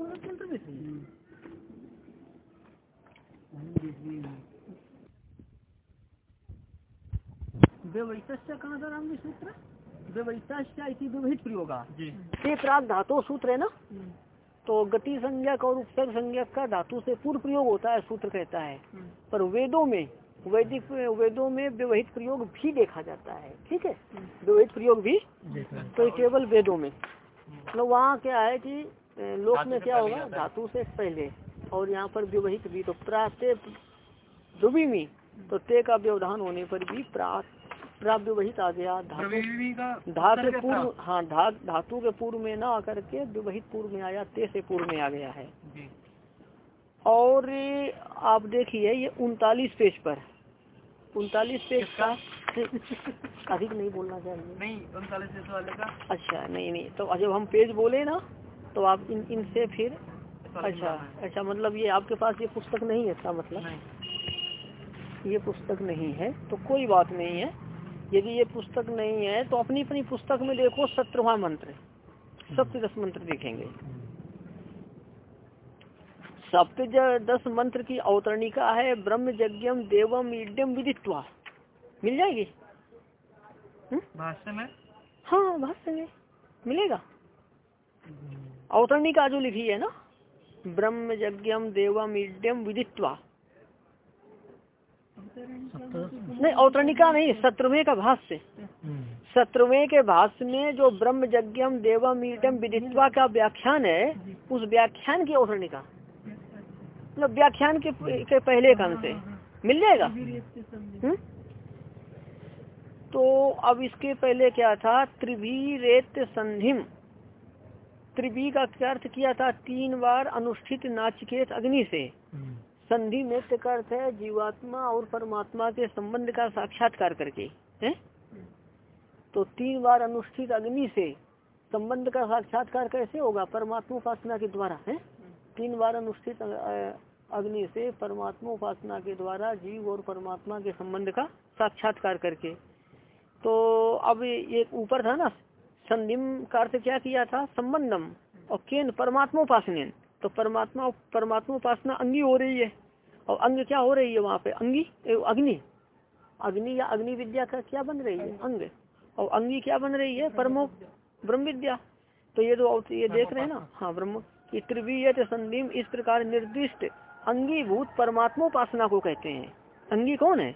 मंत्र व्यवहित कहाँ था राम सूत्र व्यवहित व्यवहित प्रयोगा ये प्राग धातु सूत्र है ना? तो गति संज्ञक और उपसर्ग संज्ञक का धातु से पूर्व प्रयोग होता है सूत्र कहता है। पर वेदों में वैदिक वेदों में व्यवहित प्रयोग भी देखा जाता है ठीक है? व्यवहित प्रयोग भी तो केवल वेदों में। मतलब वहाँ क्या है कि लोक में क्या होगा? धातु से पहले। और यहाँ पर व्यवहित भी तो प्राते दुबी तो ते का व्यवधान होने पर भी प्रात प्राप्त वहित आ गया। धातु धातु पूर्व हाँ धातु के पूर्व में ना आकर के विवहित पूर्व में आया ते से पूर्व में आ गया है। और आप देखिए ये उनतालीस पेज पर। उनतालीस पेज का? अधिक नहीं बोलना चाहिए। नहीं उनतालीस पेज वाले का। अच्छा नहीं नहीं तो जब हम पेज बोले ना तो आप इन इनसे फिर अच्छा अच्छा मतलब ये आपके पास ये पुस्तक नहीं है इसका मतलब? ये पुस्तक नहीं है तो कोई बात नहीं है। यदि ये पुस्तक नहीं है तो अपनी अपनी पुस्तक में देखो सत्रवा मंत्र सप्त दस मंत्र देखेंगे। सप्त दस मंत्र की अवतरणिका है ब्रह्म यज्ञम देवम इड्यम विदित्वा। मिल जाएगी? हम्म? भाष्य में? हाँ भाष्य में। मिलेगा? अवतरणिका जो लिखी है ना? ब्रह्म यज्ञम देवम इड्यम विदित्वा। नहीं अवतरणिका नहीं शत्रुवे का भाष्य। शत्रुवे के भाष्य में जो ब्रह्म यज्ञम देवम ईटम विदित्वा का व्याख्यान है उस व्याख्यान की अवतरणिका। मतलब व्याख्यान के, के पहले क्रम से। मिल जाएगा? हुँ? तो अब इसके पहले क्या था? त्रिभी रेत संधिम। त्रिभी का क्या अर्थ किया था तीन बार अनुष्ठित नाचिकेत अग्नि से। संधि नृत्य का अर्थ है जीवात्मा और परमात्मा के संबंध का साक्षात्कार करके है? तो तीन बार अनुष्ठित अग्नि से संबंध का साक्षात्कार कैसे होगा? परमात्मा उपासना के द्वारा है? तीन बार अनुष्ठित अग्नि से परमात्मा उपासना के द्वारा जीव और परमात्मा के संबंध का साक्षात्कार करके। तो अब ये ऊपर था ना? संधिम का अर्थ क्या किया था? संबंधम और केन? परमात्मा उपासना तो परमात्मा परमात्मा उपासना अंगी हो रही है। और अंग क्या हो रही है वहाँ पे? अंगी? अग्नि। अग्नि या अग्नि विद्या का क्या बन रही है? अंग। और अंगी क्या बन रही है? परमो ब्रह्म विद्या तो ये तो ये देख रहे हैं ना? हाँ ब्रह्म। की त्रिवीय संदीम इस प्रकार निर्दिष्ट अंगीभूत परमात्मा उपासना को कहते हैं। अंगी कौन है?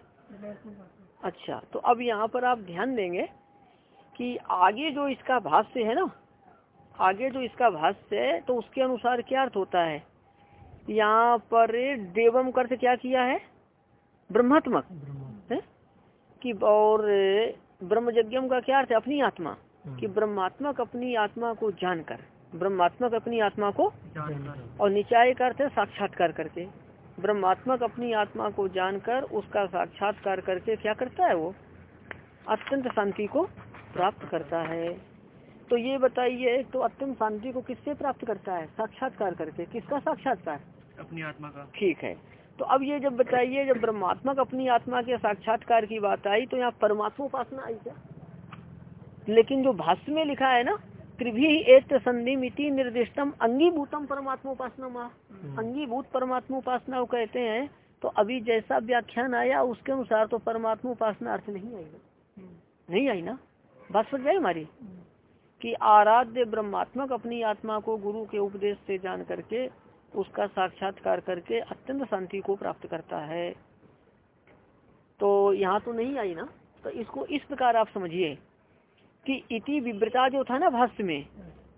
अच्छा तो अब यहाँ पर आप ध्यान देंगे कि आगे जो इसका भाष्य है ना आगे जो इसका भाष्य है तो उसके अनुसार क्या अर्थ होता है? यहाँ पर देवम कर्थ क्या किया है? ब्रह्मात्मक। है? कि और ब्रह्म यज्ञम का क्या अर्थ है? अपनी आत्मा। हम्म। कि ब्रह्मात्मक अपनी आत्मा को जानकर ब्रह्मात्मक अपनी आत्मा को और निचाय का अर्थ है साक्षात्कार करके। ब्रह्मात्मक अपनी आत्मा को जानकर उसका साक्षात्कार करके क्या करता है वो? अत्यंत शांति को प्राप्त करता है। तो ये बताइए तो अत्यम शांति को किससे प्राप्त करता है? साक्षात्कार करके। किसका साक्षात्कार? अपनी आत्मा का। ठीक है। तो अब ये जब बताइए जब ब्रह्मात्मक अपनी आत्मा के साक्षात्कार की बात आई तो यहाँ परमात्मा उपासना आई क्या? लेकिन जो भाष्य में लिखा है ना त्रिभी एक संधि मिति निर्दिष्टम अंगीभूतम परमात्मा उपासना माँ। हम्म। अंगीभूत परमात्मा उपासना वो कहते हैं तो अभी जैसा व्याख्यान आया उसके अनुसार तो परमात्मा उपासना अर्थ नहीं आई नहीं आई ना? बात समझ हमारी। कि आराध्य ब्रह्मात्मक अपनी आत्मा को गुरु के उपदेश से जान करके, उसका साक्षात्कार करके अत्यंत शांति को प्राप्त करता है। तो यहाँ तो नहीं आई ना? तो इसको इस प्रकार आप समझिए कि इति विवृता जो था ना भाष्य में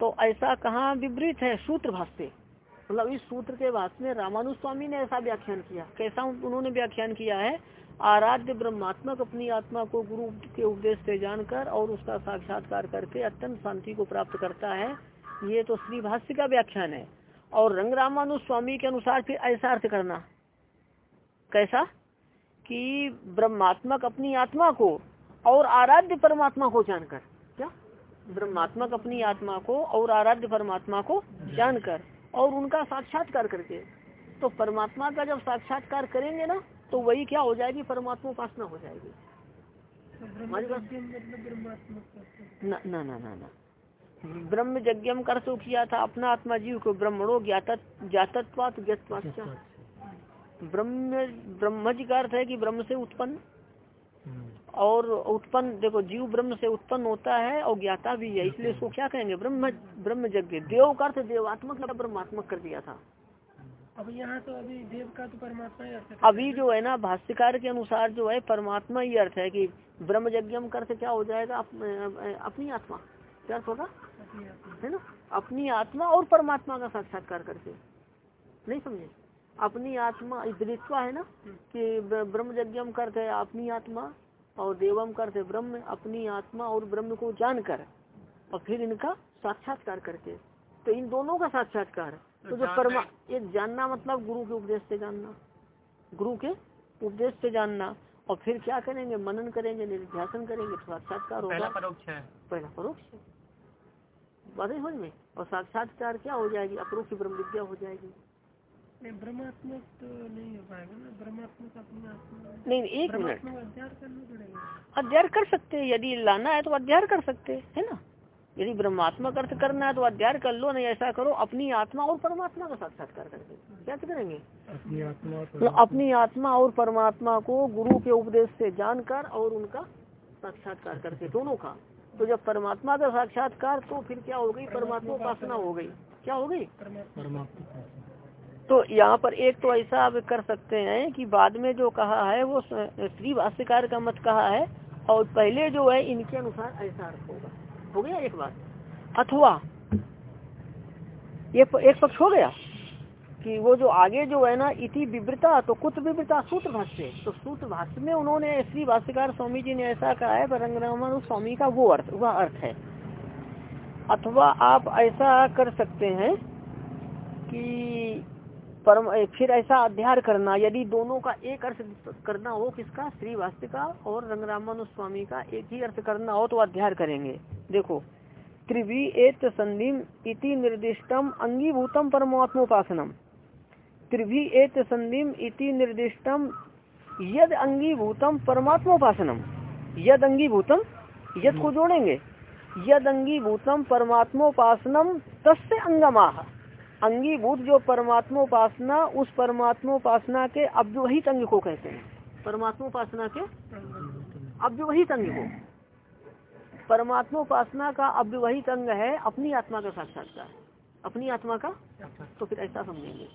तो ऐसा कहाँ विवृत है सूत्र भाष्य? मतलब इस सूत्र के भाष्य में रामानु स्वामी ने ऐसा व्याख्यान किया। कैसा उन्होंने व्याख्यान किया है? आराध्य ब्रह्मात्मक अपनी आत्मा को गुरु के उपदेश से जानकर और उसका साक्षात्कार करके अत्यंत शांति को प्राप्त करता है। ये तो श्री भाष्य का व्याख्यान है। और रंग रामानु स्वामी के अनुसार फिर ऐसा अर्थ करना। कैसा? कि ब्रह्मात्मक अपनी आत्मा को और आराध्य परमात्मा को जानकर। क्या? ब्रह्मात्मक अपनी आत्मा को और आराध्य परमात्मा को जानकर और उनका साक्षात्कार करके। तो परमात्मा का जब साक्षात्कार करेंगे ना तो वही क्या हो जाएगी? परमात्मा उपासना हो जाएगी। ना ना ना ब्रह्म यज्ञम कर तो किया था, अपना आत्मा जीव को ब्रह्मणो ज्ञात ज्ञातत्वात ज्ञातवाच्य ब्रह्म, ब्रह्मज का अर्थ है कि ब्रह्म से उत्पन्न। और उत्पन्न, देखो, जीव ब्रह्म से उत्पन्न होता है और ज्ञाता भी है। इसलिए इसको क्या कहेंगे? ब्रह्म ब्रह्म यज्ञ। देव का अर्थ देवात्मक ब्रह्मात्मक कर दिया था। अब यहाँ तो अभी देव का तो परमात्मा ही अर्थ है। अभी जो है ना भाष्यकार के अनुसार जो है परमात्मा ही अर्थ है कि ब्रह्म यज्ञम कर क्या हो जाएगा अप, अपनी आत्मा? क्या अर्थ होगा? है ना? अपनी आत्मा और परमात्मा का साक्षात्कार करके। नहीं समझे? अपनी आत्मा द्वित्वा है ना कि ब्रह्म यज्ञम करते है अपनी आत्मा और देवम करते ब्रह्म अपनी आत्मा और ब्रह्म को जानकर और फिर इनका साक्षात्कार करके। तो इन दोनों का साक्षात्कार तो जो परमा एक जानना मतलब गुरु के उपदेश से जानना। गुरु के उपदेश से जानना। और फिर क्या करेंगे? मनन करेंगे निर्ध्यासन करेंगे तो साक्षात्कार पहला होगा परोक्ष है। पहला परोक्ष बात है समझ में? और साक्षात्कार क्या हो जाएगी? अपरोक्ष ब्रह्म विद्या हो जाएगी। नहीं ब्रह्मात्मक तो नहीं हो पाएगा ना। ब्रह्मात्मक अपनी आत्मा नहीं एक मिनट। अध्ययन करना पड़ेगा। अध्ययन कर सकते हैं। यदि लाना है तो अध्ययन कर सकते है ना? यदि ब्रह्मात्मक अर्थ करना है तो अध्ययन कर लो नहीं ऐसा करो अपनी आत्मा और परमात्मा का साक्षात्कार करके। क्या करेंगे अपनी आत्मा तो अपनी आत्मा और परमात्मा को गुरु के उपदेश से जानकर और उनका साक्षात्कार करके दोनों का। तो जब परमात्मा का साक्षात्कार तो फिर क्या हो गई? परमात्मा उपासना हो गई। क्या हो गई? परमात्मा। तो यहाँ पर एक तो ऐसा आप कर सकते हैं कि बाद में जो कहा है वो श्री भाष्यकार का मत कहा है और पहले जो है इनके अनुसार ऐसा अर्थ होगा। हो गया एक बात अथवा ये एक पक्ष हो गया? कि वो जो आगे जो है ना, इति विवृता तो कुछ विवृता सूत्र भाष्य। तो सूत्र भाष्य में उन्होंने श्री भाष्यकार स्वामी जी ने ऐसा कहा है पर रंगरामन स्वामी का वो अर्थ, वह अर्थ है। अथवा आप ऐसा कर सकते हैं कि परम फिर ऐसा अध्ययन करना, यदि दोनों का एक अर्थ करना हो किसका? श्री भाष्य का और रंगरामन स्वामी का एक ही अर्थ करना हो तो अध्ययन करेंगे। देखो, त्रिवी एत संधिम इति निर्दिष्टम अंगीभूतम परमात्मोपासनम। त्रिभी एत संधिम इति निर्दिष्टम यद अंगीभूतम परमात्मोपासनम। यद अंगीभूतम, यद को जोड़ेंगे। यद अंगीभूतम परमात्मोपासनम तस्य अंगमाह अंगीभूत जो परमात्मोपासना, उस परमात्मोपासना के अब जो वही अंग को कहते हैं। परमात्मोपासना के? अव्यवहित अंग को। परमात्मोपासना का अव्यवहित अंग है, अपनी आत्मा का साक्षात्कार। अपनी आत्मा का? तो फिर ऐसा समझेंगे।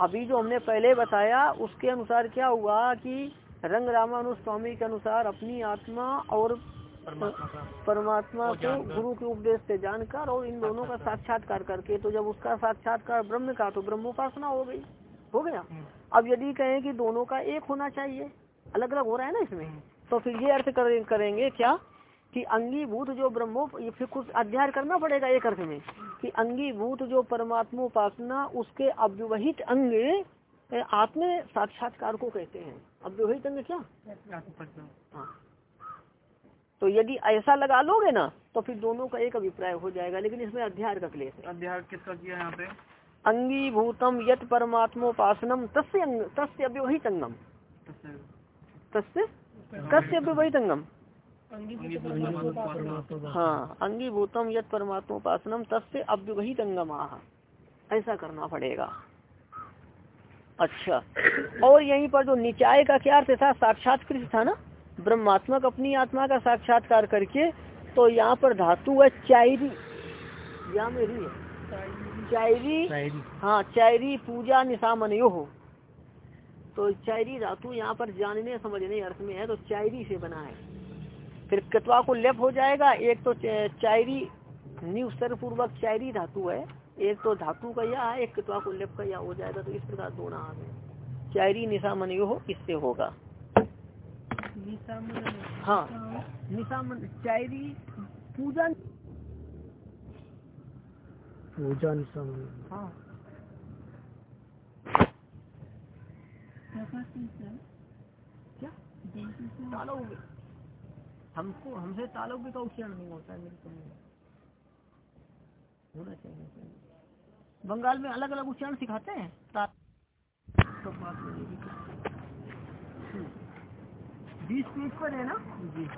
अभी जो हमने पहले बताया, उसके अनुसार क्या हुआ कि रंग रामानुज स्वामी के अनुसार अपनी आत्मा और परमात्मा का परमात्मा वो को गुरु के उपदेश से जानकर और इन दोनों का साक्षात्कार करके तो जब उसका साक्षात्कार ब्रह्म का तो ब्रह्मोपासना हो गई हो गया। हम्म। अब यदि कहें कि दोनों का एक होना चाहिए अलग अलग हो रहा है ना इसमें? तो फिर ये अर्थ करेंगे क्या? कि अंगीभूत जो ब्रह्मो ये फिर कुछ अध्ययन करना पड़ेगा एक अर्थ में कि अंगीभूत जो परमात्मोपासना उसके अव्यवहित अंग आत्म साक्षात्कार को कहते हैं। अव्यवहित अंग क्या? हाँ। तो यदि ऐसा लगा लोगे ना तो फिर दोनों का एक अभिप्राय हो जाएगा लेकिन इसमें अध्यार का क्लेश अध्यार किसका किया यहाँ पे? अंगीभूतम यत परमात्मोपासनम तस्य अंग तस्य अव्यवहित अंगम तस्य- तस्य कस्य अव्यवहित अंगम अंगीभूत अंगीभूत परमात्मा हाँ अंगीभूतम यत परमात्मोपासनम तस्य अव्यवहित अंगमाह ऐसा करना पड़ेगा। अच्छा। और यहीं पर जो निचाय का क्या अर्थ था? साक्षात्कृत था ना? ब्रह्मात्मक अपनी आत्मा का साक्षात्कार करके तो यहाँ पर धातु है चायरी। यहाँ में री है। चायरी हाँ चायरी पूजा निशामनयो। हो तो चायरी धातु यहाँ पर जानने समझने अर्थ में है तो चायरी से बना है। फिर कतवा को लेप हो जाएगा। एक तो चायरी निस्तर पूर्वक चायरी धातु है। एक तो धातु का या एक कतवा को लेप का या हो जाएगा तो इस प्रकार दोनों आ गए। चायरी निशामनयो हो इससे होगा। हाँ। निशामन चायरी पूजा पूजा हाँ। क्या? हमको हमसे तालव्य का उच्चारण नहीं होता है मेरे होना चाहिए बंगाल में अलग अलग उच्चारण सिखाते हैं? तो बात हम्म। बीस पेज पर है ना? जी।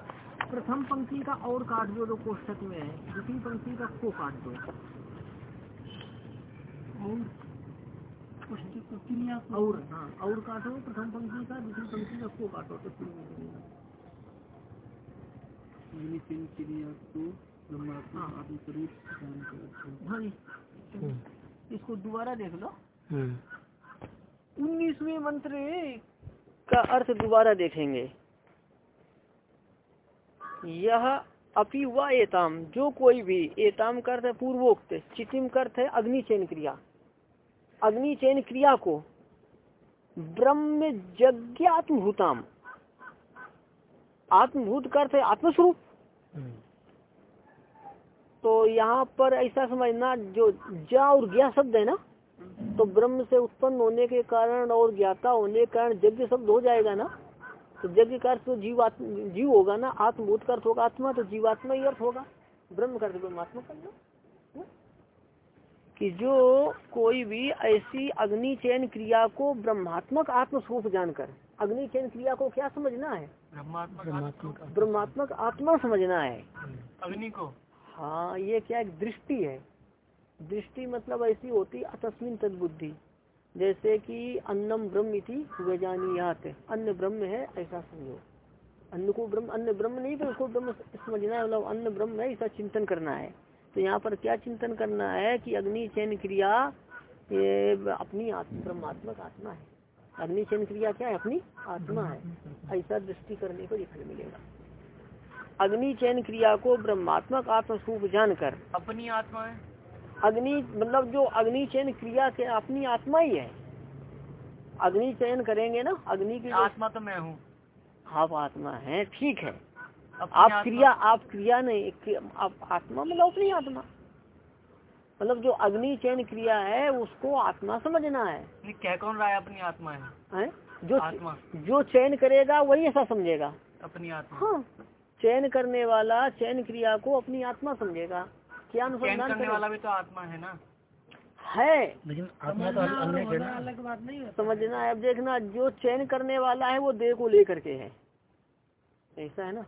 प्रथम पंक्ति का और काट दो जो कोष्ठक में है। द्वितीय पंक्ति का को काट दो। और क्रिया और हाँ और काटो प्रथम पंक्ति का दूसरी पंक्ति का को काटो। तो हाँ। हाँ जी। इसको दोबारा देख लो। उन्नीसवें मंत्र का अर्थ दोबारा देखेंगे। यह अपि व एताम जो कोई भी एताम का अर्थ है, पूर्वोक्त, चितिम अर्थ है, अग्नि चयन क्रिया। अग्नि चयन क्रिया को ब्रह्म जज्ञात्मभूताम। आत्मभूत का अर्थ है, आत्मस्वरूप। तो यहाँ पर ऐसा समझना, जो जा और ज्ञा शब्द है ना तो ब्रह्म से उत्पन्न होने के कारण और ज्ञाता होने के कारण यज्ञ शब्द हो जाएगा ना। तो यज्ञ का अर्थ तो जीव आत्म जीव होगा ना आत्मभूत का अर्थ होगा आत्मा तो जीवात्मा ही अर्थ होगा। ब्रह्म का अर्थ ब्रह्मात्मा कर लो कि जो कोई भी ऐसी अग्नि चयन क्रिया को ब्रह्मात्मक आत्मस्वरूप जानकर अग्नि चयन क्रिया को क्या समझना है? ब्रह्मात्मा ब्रह्मात्मक आत्मा। समझना है। अग्नि को? हाँ ये क्या एक दृष्टि है। दृष्टि मतलब ऐसी होती अतस्मिन तदबुद्धि। जैसे कि अन्नम ब्रह्म इति वेजानियात अन्न ब्रह्म है, ऐसा समझो। अन्न को ब्रह्म, अन्न ब्रह्म नहीं, पर उसको ब्रह्म समझना है मतलब अन्न ब्रह्म है, ऐसा चिंतन करना है। तो यहाँ पर क्या चिंतन करना है कि अग्नि चयन क्रिया, ये अपनी ब्रह्मात्मक आत्मा है। अग्नि चयन क्रिया क्या है? अपनी आत्मा है। ऐसा दृष्टि करने पर फल मिलेगा। अग्नि चयन क्रिया को ब्रह्मात्मक आत्मस्वरूप जानकर अपनी आत्मा है? अग्नि मतलब जो अग्नि चयन क्रिया के अपनी आत्मा ही है। अग्नि चयन करेंगे ना अग्नि की आत्मा तो मैं हूँ। आप आत्मा है ठीक है। आप क्रिया आप क्रिया नहीं आप आत्मा मतलब अपनी आत्मा। मतलब जो अग्नि चयन क्रिया है उसको आत्मा समझना है। नहीं, कह कौन रहा है अपनी आत्मा है? हैं? जो आत्मा। जो चयन करेगा वही ऐसा समझेगा। अपनी आत्मा। हाँ। चयन करने वाला चयन क्रिया को अपनी आत्मा समझेगा। क्या अनुसंधान करने वाला भी तो आत्मा है ना। है। लेकिन समझना और होना अलग बात नहीं होता। समझना है अब देखना जो चयन करने वाला है वो देह को लेकर के है। ऐसा है ना?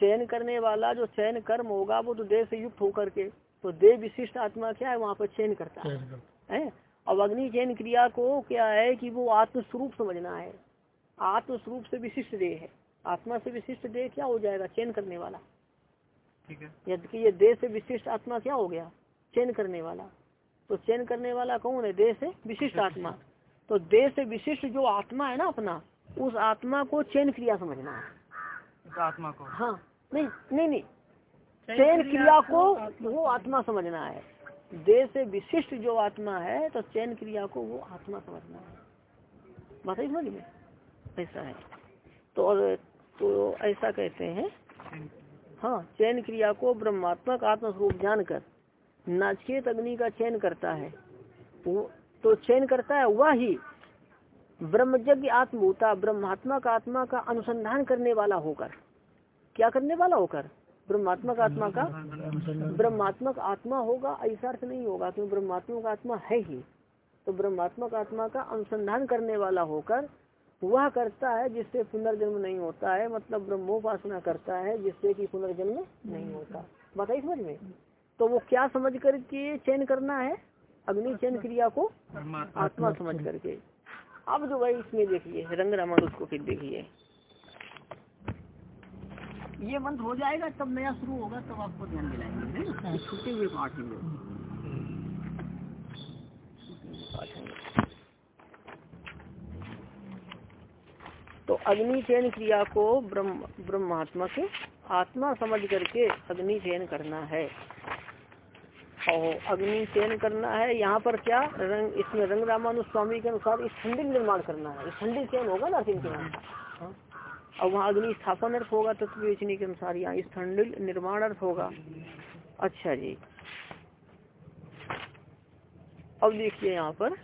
चयन करने वाला जो चयन कर्म होगा वो तो देह से युक्त होकर के तो देह विशिष्ट आत्मा क्या है? वहाँ पर चयन करता है। है। अब अग्नि चयन क्रिया को क्या है कि वो आत्मस्वरूप समझना है। आत्मस्वरूप से विशिष्ट देह है। आत्मा से विशिष्ट देह क्या हो जाएगा? चयन करने वाला। ठीक है। यदि कि ये से विशिष्ट आत्मा क्या हो गया? चयन करने वाला। तो चयन करने वाला कौन है? से विशिष्ट आत्मा। तो से विशिष्ट जो आत्मा है ना अपना उस आत्मा को चयन क्रिया समझना है। आत्मा को। हाँ नहीं नहीं नहीं। चयन क्रिया को वो आत्मा समझना है। से विशिष्ट जो आत्मा है तो चयन क्रिया को वो आत्मा समझना है। बात समझ में? ऐसा है। तो और तो ऐसा कहते हैं हाँ चयन क्रिया को ब्रह्मात्मक आत्मस्वरूप जानकर नाचकेत अग्नि का चयन करता है। वो तो चयन करता है वह ही ब्रह्मज्ञ आत्मभूता ब्रह्मात्मक आत्मा का अनुसंधान करने वाला होकर। क्या करने वाला होकर? ब्रह्मात्मक आत्मा का ब्रह्मात्मक आत्मा होगा, ऐसा अर्थ नहीं होगा, क्योंकि ब्रह्मात्मक आत्मा है ही। तो ब्रह्मात्मक आत्मा का अनुसंधान करने वाला होकर वह करता है जिससे पुनर्जन्म नहीं होता है मतलब ब्रह्मोपासना करता है जिससे कि पुनर्जन्म नहीं होता। बताइए समझ में? तो वो क्या समझ करके चयन करना है? अग्नि चयन क्रिया को आत्मा समझ करके। अब जो भाई इसमें देखिए, रंग रामानुज को फिर देखिए। ये मंत्र हो जाएगा, तब नया शुरू होगा, तब आपको ध्यान दिलाएँगे है ना? ये छूटे हुए पाठ हैं लोग पाठ हैं लोग। तो अग्नि चयन क्रिया को ब्रह्म, ब्रह्मात्मा के आत्मा समझ करके अग्नि चयन करना है। और अग्नि चयन करना है, यहाँ पर क्या रंग, इसमें रंग रामानु स्वामी के अनुसार स्थंडिल निर्माण करना है। स्थंडिल चयन होगा ना सिंह के नाम हाँ। और वहाँ अग्नि स्थापन अर्थ होगा तत्व बेचने के अनुसार, यहाँ स्थंडिल निर्माण अर्थ होगा। अच्छा जी। अब देखिए यहाँ पर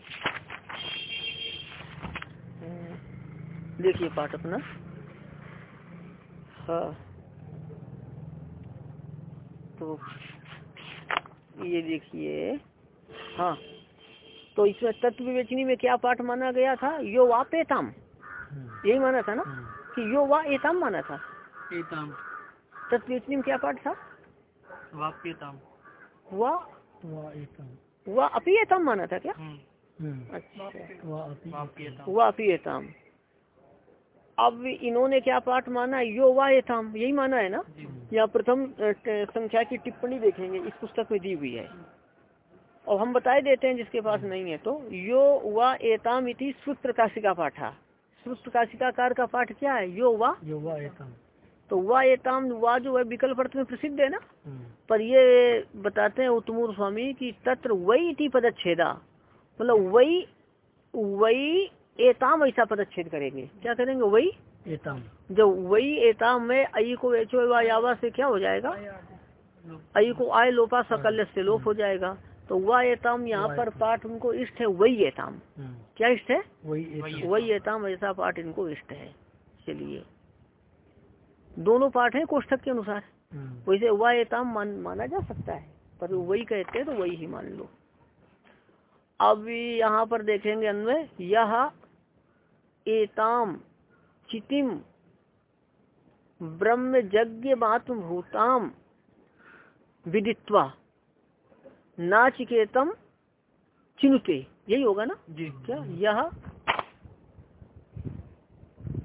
देखिए पाठ अपना। हाँ। तो ये देखिए। हाँ। तो इसमें तत्व विवेचनी में क्या पाठ माना गया था? यो वापेताम यही माना था ना? कि यो वा एताम माना था। एताम। तत्वेतनी में क्या पाठ था? वाप्यताम हुआ वा एकम हुआ अपीयताम माना था क्या? हम्म, हम्म। अच्छा। वा अपि अपीयताम अब इन्होंने क्या पाठ माना? यो वा एताम यही माना है ना? या प्रथम संख्या की टिप्पणी देखेंगे। इस पुस्तक में दी हुई है। और हम बताए देते हैं जिसके पास नहीं है तो यो वा एताम इति श्रुत प्रकाशिका पाठा। श्रुत प्रकाशिका कार का पाठ क्या है? यो वा? यो वा एकम तो वा एताम वा जो है विकल्प अर्थ में प्रसिद्ध है ना? हम्म। पर ये बताते हैं उत्तमूर स्वामी की तत्र वही इति पदच्छेदा। मतलब वही वही एताम ऐसा पदच्छेद करेंगे। क्या करेंगे? वही? एतम। जब वही एताम में अई को एचो यावा से क्या हो जाएगा? अई को आय लोपा सकल्य से लोप हो जाएगा। तो वह एताम यहाँ पर पाठ उनको इष्ट है वही एताम। हम्म। क्या इष्ट है? वही एताम। ऐसा पाठ इनको इष्ट है। चलिए। दोनों पाठ है कोष्ठक के अनुसार। हम्म। वैसे वह एताम मान, माना जा सकता है पर वही कहते हैं तो वही ही मान लो। अब यहाँ पर देखेंगे अन्वय यह एताम चितिम ब्रह्म यज्ञ मातृ भूताम विदित्वा। नाचिकेतम चिनुते। यही होगा ना? जी। क्या? यह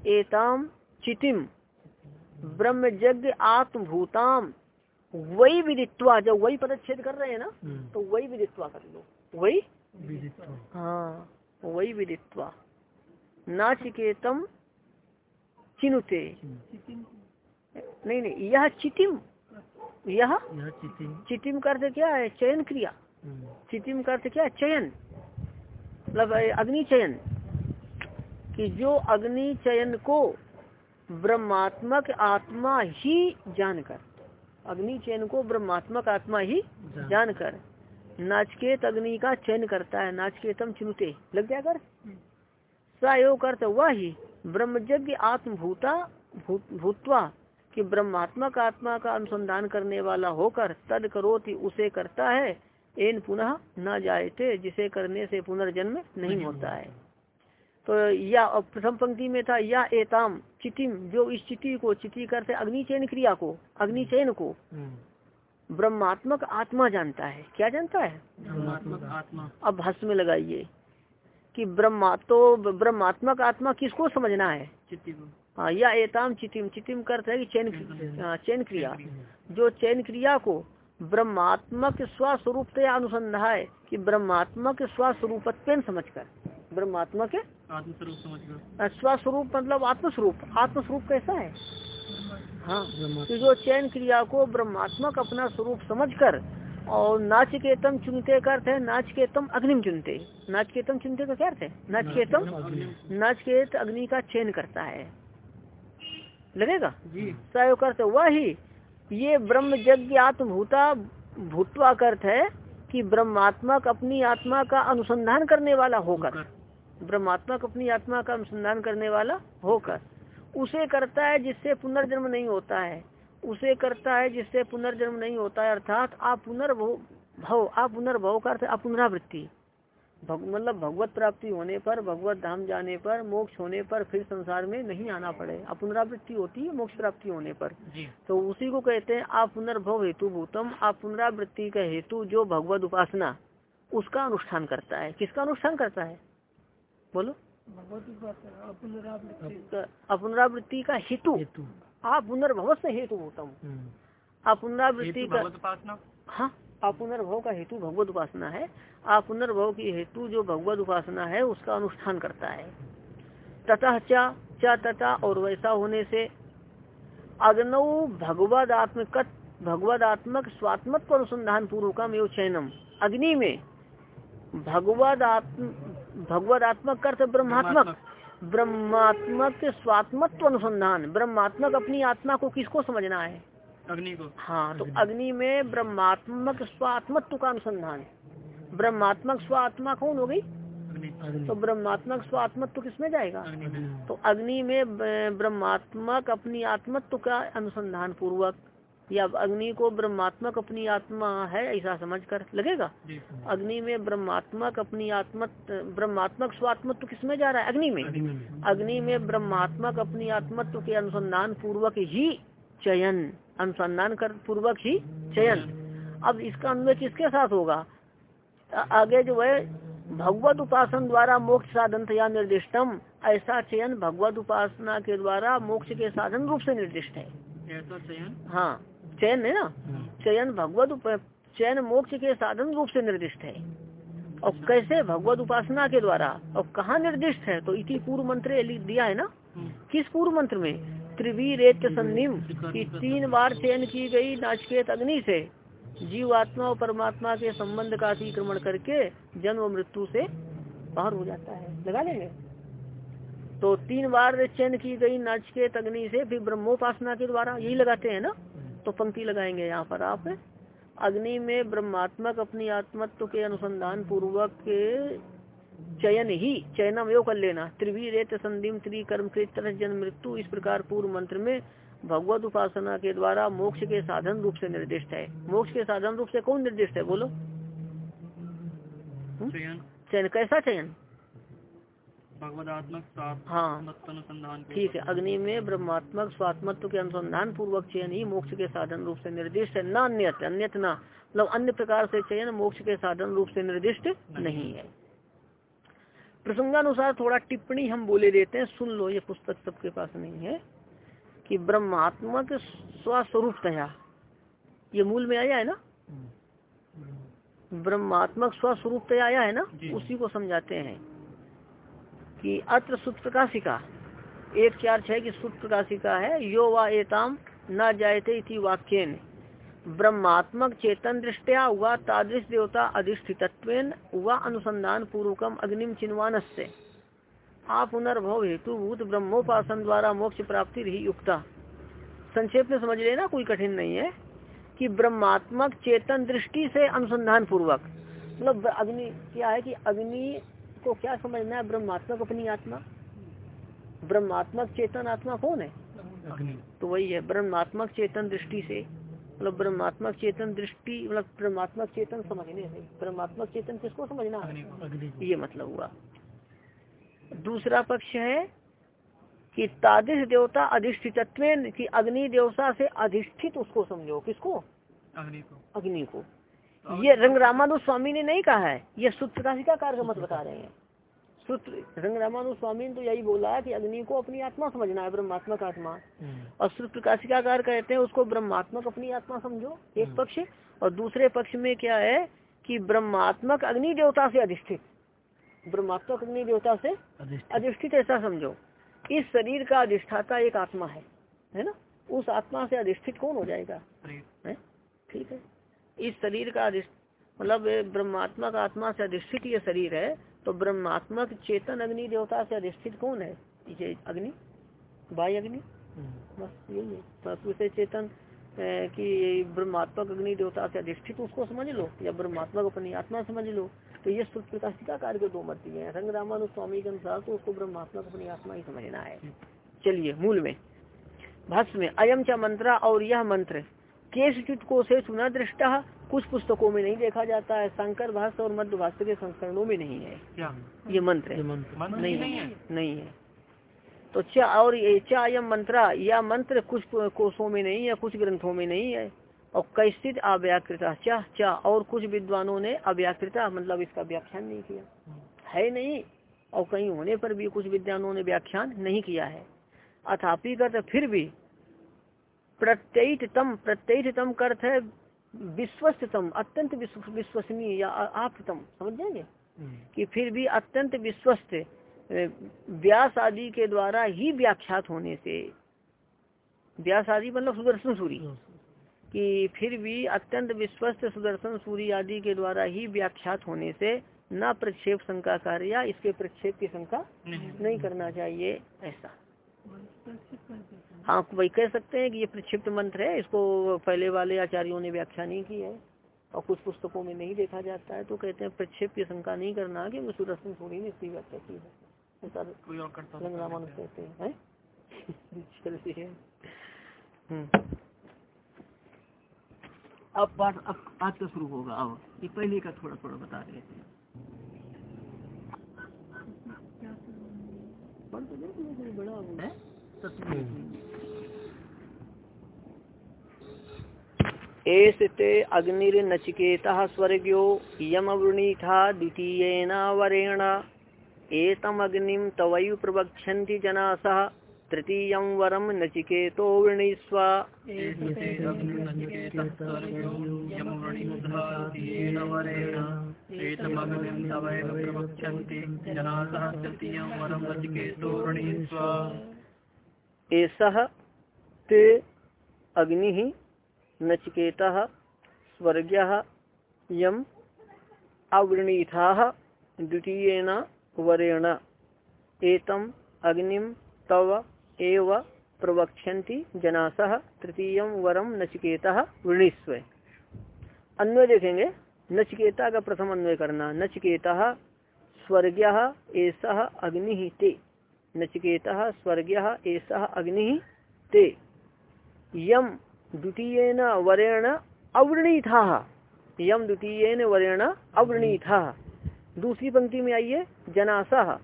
एताम चितिम ब्रह्म यज्ञ आत्मभूताम वही विदित्वा जब वही पदच्छेद कर रहे हैं ना हम्म। तो वही विदित्वा कर लो। वही? विदित्वा। हाँ वही विदित्वा। नाचिकेतम चिनुते। नहीं नहीं यह चितिम। यह चितिम। का अर्थ क्या है? चयन क्रिया। हम्म। चितिम का अर्थ क्या है? चयन। मतलब अग्नि चयन। कि जो अग्नि चयन को ब्रह्मात्मक आत्मा ही जानकर अग्नि चयन को ब्रह्मात्मक आत्मा ही जानकर। नाचकेत अग्नि का चयन करता है। नाचकेतम चिनुते। लग जाकर सयोग अर्थ वह ही ब्रह्मज्ञ आत्मभूता भूत, भूतवा कि ब्रह्मात्मक आत्मा का अनुसंधान करने वाला होकर तद करोति उसे करता है एन पुनः न जायते जिसे करने से पुनर्जन्म नहीं होता है। तो या प्रथम पंक्ति में था या एताम चितिम जो इस चिति को चिति करते अग्नि चयन क्रिया को अग्नि चयन को। हम्म। ब्रह्मात्मक आत्मा जानता है। क्या जानता है? अब भाष्य में लगाइए। कि ब्रह्मा तो ब्रह्मात्मक आत्मा किसको समझना है? हाँ या एताम चितिम चितिम करते है कि चयन हाँ, चयन क्रिया। जो चैन क्रिया को ब्रह्मात्मक स्वस्वरूपतया अनुसंधान है कि ब्रह्मात्मक स्वस्वरूपत्व समझकर। ब्रह्मात्मक आत्मस्वरूप गए स्वस्वरूप मतलब आत्मस्वरूप। आत्मस्वरूप कैसा है? हाँ जो चयन क्रिया को ब्रह्मात्मक अपना स्वरूप समझकर और नाचकेतम चुनते का अर्थ है नाचकेतम अग्निम चुनते। नाचकेतम चुनते का क्या अर्थ है? नाचकेतम नाचकेत अग्नि का चयन करता है। लगेगा? जी। सयोग अर्थ वह ही ये ब्रह्म यज्ञ आत्मभूता भूतवा अर्थ है कि ब्रह्मात्मक अपनी आत्मा का अनुसंधान करने वाला होकर ब्रह्मात्मक अपनी आत्मा का अनुसंधान करने वाला होकर उसे करता है जिससे पुनर्जन्म नहीं होता है। उसे करता है जिससे पुनर्जन्म नहीं होता है अर्थात आप पुनर्भव भव आप पुनर्भव का अर्थ आप पुनरावृत्ति भग, मतलब भगवत प्राप्ति होने पर भगवत धाम जाने पर मोक्ष होने पर फिर संसार में नहीं आना पड़े। पुनरावृत्ति होती है मोक्ष प्राप्ति होने पर। तो उसी को कहते हैं आप पुनर्भव हेतु भूतम आप पुनरावृत्ति का हेतु जो भगवत उपासना उसका अनुष्ठान करता है। किसका अनुष्ठान करता है? बोलो। भगवत उपासना पुनरावृत्ति तो पुनरावृत्ति का हेतु। पुनर्भव से हेतु भूतम। हम्म। आप पुनरावृत्ति का हाँ आप पुनर्भव का हेतु भगवत उपासना है। आप पुनर्भव की हेतु जो भगवत उपासना है उसका अनुष्ठान करता है। ततः चा चा तथा और वैसा होने से अग्नौ भगवद आत्मकत भगवदात्मक स्वात्मत्व अनुसंधान पूर्वकम एवं चयनम अग्नि में भगवद आत्म भगवदात्मक अर्थ ब्रह्मात्मक। ब्रह्मात्मक स्वात्मत्व अनुसंधान ब्रह्मात्मक अपनी आत्मा को किसको समझना है? अग्नि को। हाँ तो अग्नि। में ब्रह्मात्मक स्वात्मत्व का अनुसंधान। ब्रह्मात्मक स्वात्मा कौन हो गई? तो ब्रह्मात्मक स्वात्मत्व किसमें जाएगा? अग्नि तो अग्नि में ब्रह्मात्मक अपनी आत्मत्व का अनुसंधान पूर्वक या अग्नि को ब्रह्मात्मक अपनी आत्मा है ऐसा समझकर लगेगा? अग्नि में ब्रह्मात्मक अपनी आत्मत ब्रह्मात्मक स्वात्मत्व तो किसमें जा रहा है? अग्नि में। अग्नि में ब्रह्मात्मक अपनी आत्मत्व के अनुसंधान पूर्वक ही चयन अनुसंधान कर पूर्वक ही चयन। अब इसका अन्वय किसके साथ होगा? आगे जो है भगवत उपासन द्वारा मोक्ष साधन या निर्दिष्टम ऐसा चयन भगवत उपासना के द्वारा मोक्ष के साधन रूप से निर्दिष्ट है। ऐसा चयन? हाँ। चयन है ना? चयन भगवत चयन मोक्ष के साधन रूप से निर्दिष्ट है। और कैसे? भगवत उपासना के द्वारा। और कहाँ निर्दिष्ट है? तो इति पूर्व मंत्र दिया है ना? हम्म, किस पूर्व मंत्र में? त्रिवीरेत संधिम की तीन बार चयन की गई नाचकेत अग्नि से। जीव आत्मा और परमात्मा के संबंध का अतिक्रमण करके जन्म मृत्यु से बाहर हो जाता है। लगा लेंगे। तो तीन बार चयन की गई नाचकेत अग्नि से फिर ब्रह्मोपासना के द्वारा यही लगाते हैं ना? तो पंक्ति लगाएँगे यहाँ पर आप। अग्नि में ब्रह्मात्मक अपनी आत्मत्व के अनुसंधान पूर्वक के चयन ही चयनम योग कर लेना। त्रिवीरेत संधिम त्रिकर्म के तरह जन्म मृत्यु इस प्रकार पूर्व मंत्र में भगवत उपासना के द्वारा मोक्ष के साधन रूप से निर्दिष्ट है। मोक्ष के साधन रूप से कौन निर्दिष्ट है बोलो? चयन। चयन कैसा चयन? हाँ। ठीक है। अग्नि में ब्रह्मात्मक स्वात्मत्व के अनुसंधान पूर्वक चयन ही मोक्ष के साधन रूप से निर्दिष्ट है न अन्यत अन्यत न मतलब अन्य प्रकार से चयन मोक्ष के साधन रूप से निर्दिष्ट नहीं है। प्रसंगानुसार थोड़ा टिप्पणी हम बोले देते हैं सुन लो ये पुस्तक सबके पास नहीं है कि ब्रह्मात्मक स्वस्वरूपतया ये मूल में आया है ना? ब्रह्मात्मक स्वस्वरूपतया आया है ना? उसी को समझाते हैं। कि अत्र सुत प्रकाशिका एक चार छह की सुत प्रकाशिका है, यो वा एताम न जायते इति वाक्यन। ब्रह्मात्मक चेतन दृष्टिया व तादृश देवता अधिष्ठितत्वेन व अनुसंधान पूर्वकम अग्निम चिन्वान से आप पुनर्भव हेतु भूत ब्रह्मोपासन द्वारा मोक्ष प्राप्ति रही युक्ता। संक्षेप में समझ लेना, कोई कठिन नहीं है, कि ब्रह्मात्मक चेतन दृष्टि से अनुसंधान पूर्वक। मतलब अग्नि क्या है कि अग्नि को क्या समझना है? ब्रह्मात्मक अपनी आत्मा? ब्रह्मात्मक चेतन आत्मा कौन है? तो वही है ब्रह्मात्मक चेतन दृष्टि से। मतलब ब्रह्मात्मक चेतन दृष्टि मतलब ब्रह्मात्मक चेतन समझने से। ब्रह्मात्मक चेतन किसको समझना ये मतलब हुआ। दूसरा पक्ष है कि तादिश देवता अधिष्ठित कि अग्नि देवता से अधिष्ठित उसको समझो। किसको? अग्नि को। अग्नि को। ये रंग रामानु स्वामी ने नहीं कहा है। ये कार का मत बता रहे हैं। सूत्र रंग रामानु स्वामी ने तो यही बोला है कि अग्नि को अपनी आत्मा समझना है ब्रह्मात्मक आत्मा। और सूत्र प्रकाशिकाकार कहते हैं उसको ब्रह्मात्मक अपनी आत्मा समझो एक पक्ष। और दूसरे पक्ष में क्या है कि ब्रह्मात्मक अग्नि देवता से अधिष्ठित। ब्रह्मात्मक अग्नि देवता से अधिष्ठित। ऐसा समझो। इस शरीर का अधिष्ठाता एक आत्मा है है ना? उस आत्मा से अधिष्ठित कौन हो जाएगा? ठीक है। इस शरीर का मतलब ये ब्रह्मात्मक आत्मा से अधिष्ठित ये शरीर है तो ब्रह्मात्मक चेतन अग्नि देवता से अधिष्ठित कौन है? ये अग्नि? वाय अग्नि? बस यही है। तत्व से चेतन कि ब्रह्मात्मक अग्नि देवता से अधिष्ठित उसको समझ लो या ब्रह्मात्मक अपनी आत्मा समझ लो। तो ये सूत्र प्रकाशिका कार्य के दो मत दिए हैं। रंग रामानु स्वामी के अनुसार तो उसको ब्रह्मात्मक अपनी आत्मा ही समझना है। चलिए मूल में। भाष्य में अयम च मंत्रा और यह मंत्र। केशच्युत को से सुना दृष्टा। कुछ पुस्तकों में नहीं देखा जाता है। शंकर भाष्य और मध्य भाष्य के संस्करणों में नहीं है। क्या? ये मंत्र है। नहीं है। नहीं है? तो चा और ये चा यम मंत्रा यह मंत्र कुछ कोषों में नहीं है कुछ ग्रंथों में नहीं है। और कैसित अव्याकृता। चाह चा और कुछ विद्वानों ने अव्याकृता मतलब इसका व्याख्यान नहीं किया। है नहीं और कहीं होने पर भी कुछ विद्वानों ने व्याख्यान नहीं किया है। अथापि कर फिर भी प्रत्ययितम प्रत्ययितम का अर्थ है विश्वस्तम अत्यंत विश्वसनीय या आपतम। समझ जाएँगे कि फिर भी अत्यंत विश्वस्त व्यास आदि के द्वारा ही व्याख्यात होने से व्यास आदि मतलब सुदर्शन सूरी कि फिर भी अत्यंत विश्वस्त सुदर्शन सूरी आदि के द्वारा ही व्याख्यात होने से न प्रक्षेप शंका कार्य इसके प्रक्षेप की शंका नहीं करना चाहिए ऐसा। हाँ वही कह सकते हैं कि ये प्रक्षिप्त मंत्र है इसको पहले वाले आचार्यों ने व्याख्या नहीं की है और कुछ पुस्तकों में नहीं देखा जाता है तो कहते हैं प्रक्षेप की शंका नहीं करना कि सुदर्शन सूरी ने इसकी व्याख्या की है। कहते हैं हम्म। अब पाठ अब आज का शुरू होगा अब ये पहले का थोड़ा थोड़ा बता रहे थे। एस ते अग्निर्नचिकेतः स्वर्गो यमवृणीथा द्वितीयेन वरेण। एतमग्निं तवैव प्रवक्षन्ति जनासः। तृतीयं वरं नचिकेतो स्वर्गो एषः ते अग्निः नचिकेतः स्वर्ग्यः यम् अवृणीथाः द्वितीयेन वरेण। एतम् अग्निं तव एव प्रवक्षन्ति जनासः तृतीयं वरम नचिकेतः वृणीस्व। अन्वय देखेंगे, नचिकेता का प्रथम अन्वय करना। नचिकेता स्वर्ग एषः अग्नि ते। नचिकेता स्वर्ग एषः अग्नि ते। यम द्वितीयेन वरेण अवृणीथा। यम द्वितीयेन वरेण अवृणीथा। दूसरी पंक्ति में आइए, जनासः।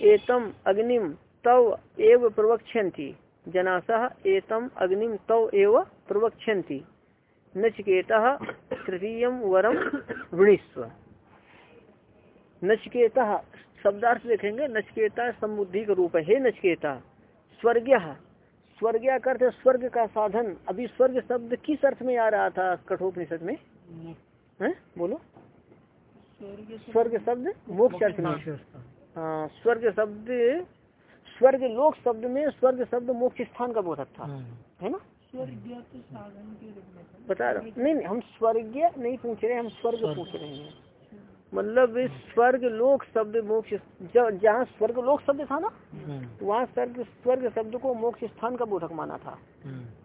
एतम अग्निम तव एव प्रवक्षन्ति जनासः एतम अग्निम तव एव प्रवक्षन्ति नचिकेतः तृतीयम वरम वृणीस्व। नचिकेता शब्दार्थ देखेंगे नचिकेता समुद्धि का रूप है। नचिकेता स्वर्ग स्वर्ग का अर्थ स्वर्ग का साधन। अभी स्वर्ग शब्द किस अर्थ में आ रहा था कठोपनिषद में? है? बोलो। स्वर्ग शब्द। मोक्ष अर्थ में। हाँ स्वर्ग शब्द स्वर्ग लोक शब्द में स्वर्ग शब्द मोक्ष स्थान का बोधक था। है। ना? स्वर्गीय तो साधन के रूप में था। बता रहा नहीं नहीं हम स्वर्गीय नहीं पूछ रहे हम स्वर्ग पूछ रहे हैं। मतलब इस स्वर्ग लोक शब्द मोक्ष जहाँ स्वर्ग लोक शब्द था ना वहाँ स्वर्ग स्वर्ग शब्द को मोक्ष स्थान का बोधक माना था।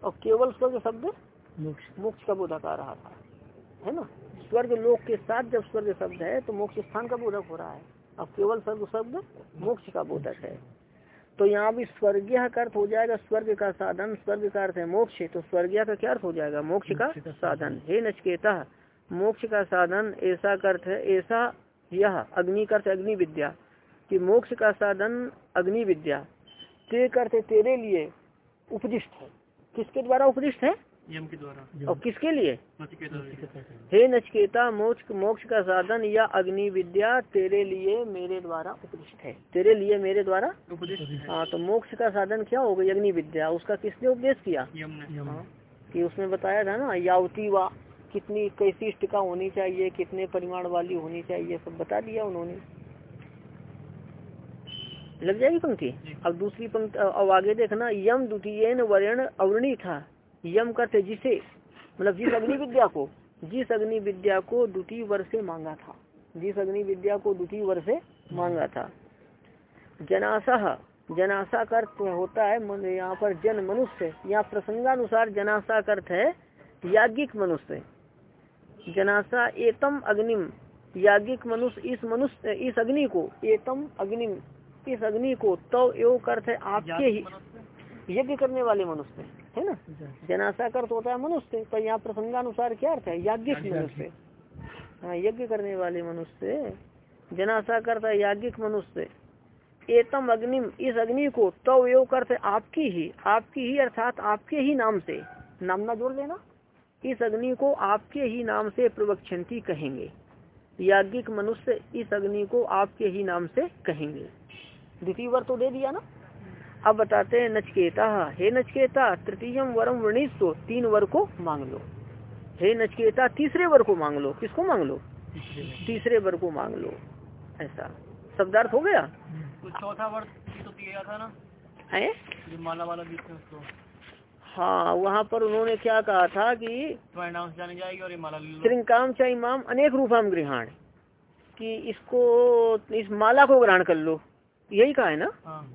और केवल स्वर्ग शब्द मोक्ष। का बोधक आ रहा था। है ना? स्वर्ग लोक के साथ जब स्वर्ग शब्द है तो मोक्ष स्थान का बोधक हो रहा है। अब केवल स्वर्ग शब्द मोक्ष का बोधक है। तो यहाँ भी स्वर्गीय का अर्थ हो जाएगा स्वर्ग का साधन स्वर्ग का अर्थ है मोक्ष तो स्वर्गीय का क्या अर्थ हो जाएगा? मोक्ष का साधन। हे नचकेता मोक्ष का साधन ऐसा अर्थ है ऐसा यह अग्नि का अर्थ अग्नि विद्या कि मोक्ष का साधन अग्नि विद्या। ते करते तेरे लिए उपदिष्ट है। किसके द्वारा उपदिष्ट है? यम के द्वारा। और किसके लिए? हे नचकेता मोक्ष मोक्ष का साधन या अग्नि विद्या तेरे लिए मेरे द्वारा उपदिष्ट है। तेरे लिए मेरे द्वारा? है। तो मोक्ष का साधन क्या हो गई अग्नि विद्या उसका किसने उपदेश किया? यम ने। हाँ, कि उसमें बताया था ना यावती वा कितनी कैसी इष्टिका होनी चाहिए कितने परिमाण वाली होनी चाहिए सब बता दिया उन्होंने। लग जाएगी पंक्ति? अब दूसरी पंक्ति अब आगे देखना यम द्वितीय वर्ण अवर्णी था। यम करते जिसे मतलब जिस अग्नि विद्या को जिस अग्नि विद्या को द्वितीय वर्ष से मांगा था जिस अग्नि विद्या को द्वितीय वर्ष से मांगा था। जनासाह जनासा का अर्थ होता है मन- यहाँ पर जन मनुष्य यहाँ प्रसंगानुसार जनासा का अर्थ है याज्ञिक मनुष्य। जनासा एतम अग्निम याज्ञिक मनुष्य इस मनुष्य इस अग्नि को एतम अग्निम इस अग्नि को तो योग का अर्थ है आपके ही यज्ञ करने वाले मनुष्य। है ना? जनासा का अर्थ होता है मनुष्य तो यहाँ प्रसंगानुसार क्या अर्थ है? याज्ञिक मनुष्य हाँ यज्ञ करने वाले मनुष्य जनासा का अर्थ है याज्ञिक मनुष्य एतम अग्निम, इस अग्नि को तो योग अर्थ आपकी ही आपकी ही अर्थात आपके ही नाम से। नाम ना जोड़ लेना। इस अग्नि को आपके ही नाम से प्रवक्षंती कहेंगे। याज्ञिक मनुष्य इस अग्नि को आपके ही नाम से कहेंगे। द्वितीय वर तो दे दिया ना? अब बताते हैं नचकेता हे नचकेता तृतीय वरम वर्णित तो तीन वर को मांग लो। हे नचकेता तीसरे वर को मांग लो। किसको मांग लो? तीसरे वर। को मांग लो। ऐसा। शब्दार्थ हो गया? तो चौथा वर्ष भी तो दिया था ना? है? माला वाला हाँ वहाँ पर उन्होंने क्या कहा था कि श्रृंकाम च इमाम अनेक रूपम ग्रहण कि इसको इस माला को ग्रहण कर लो। यही कहा है ना? हाँ।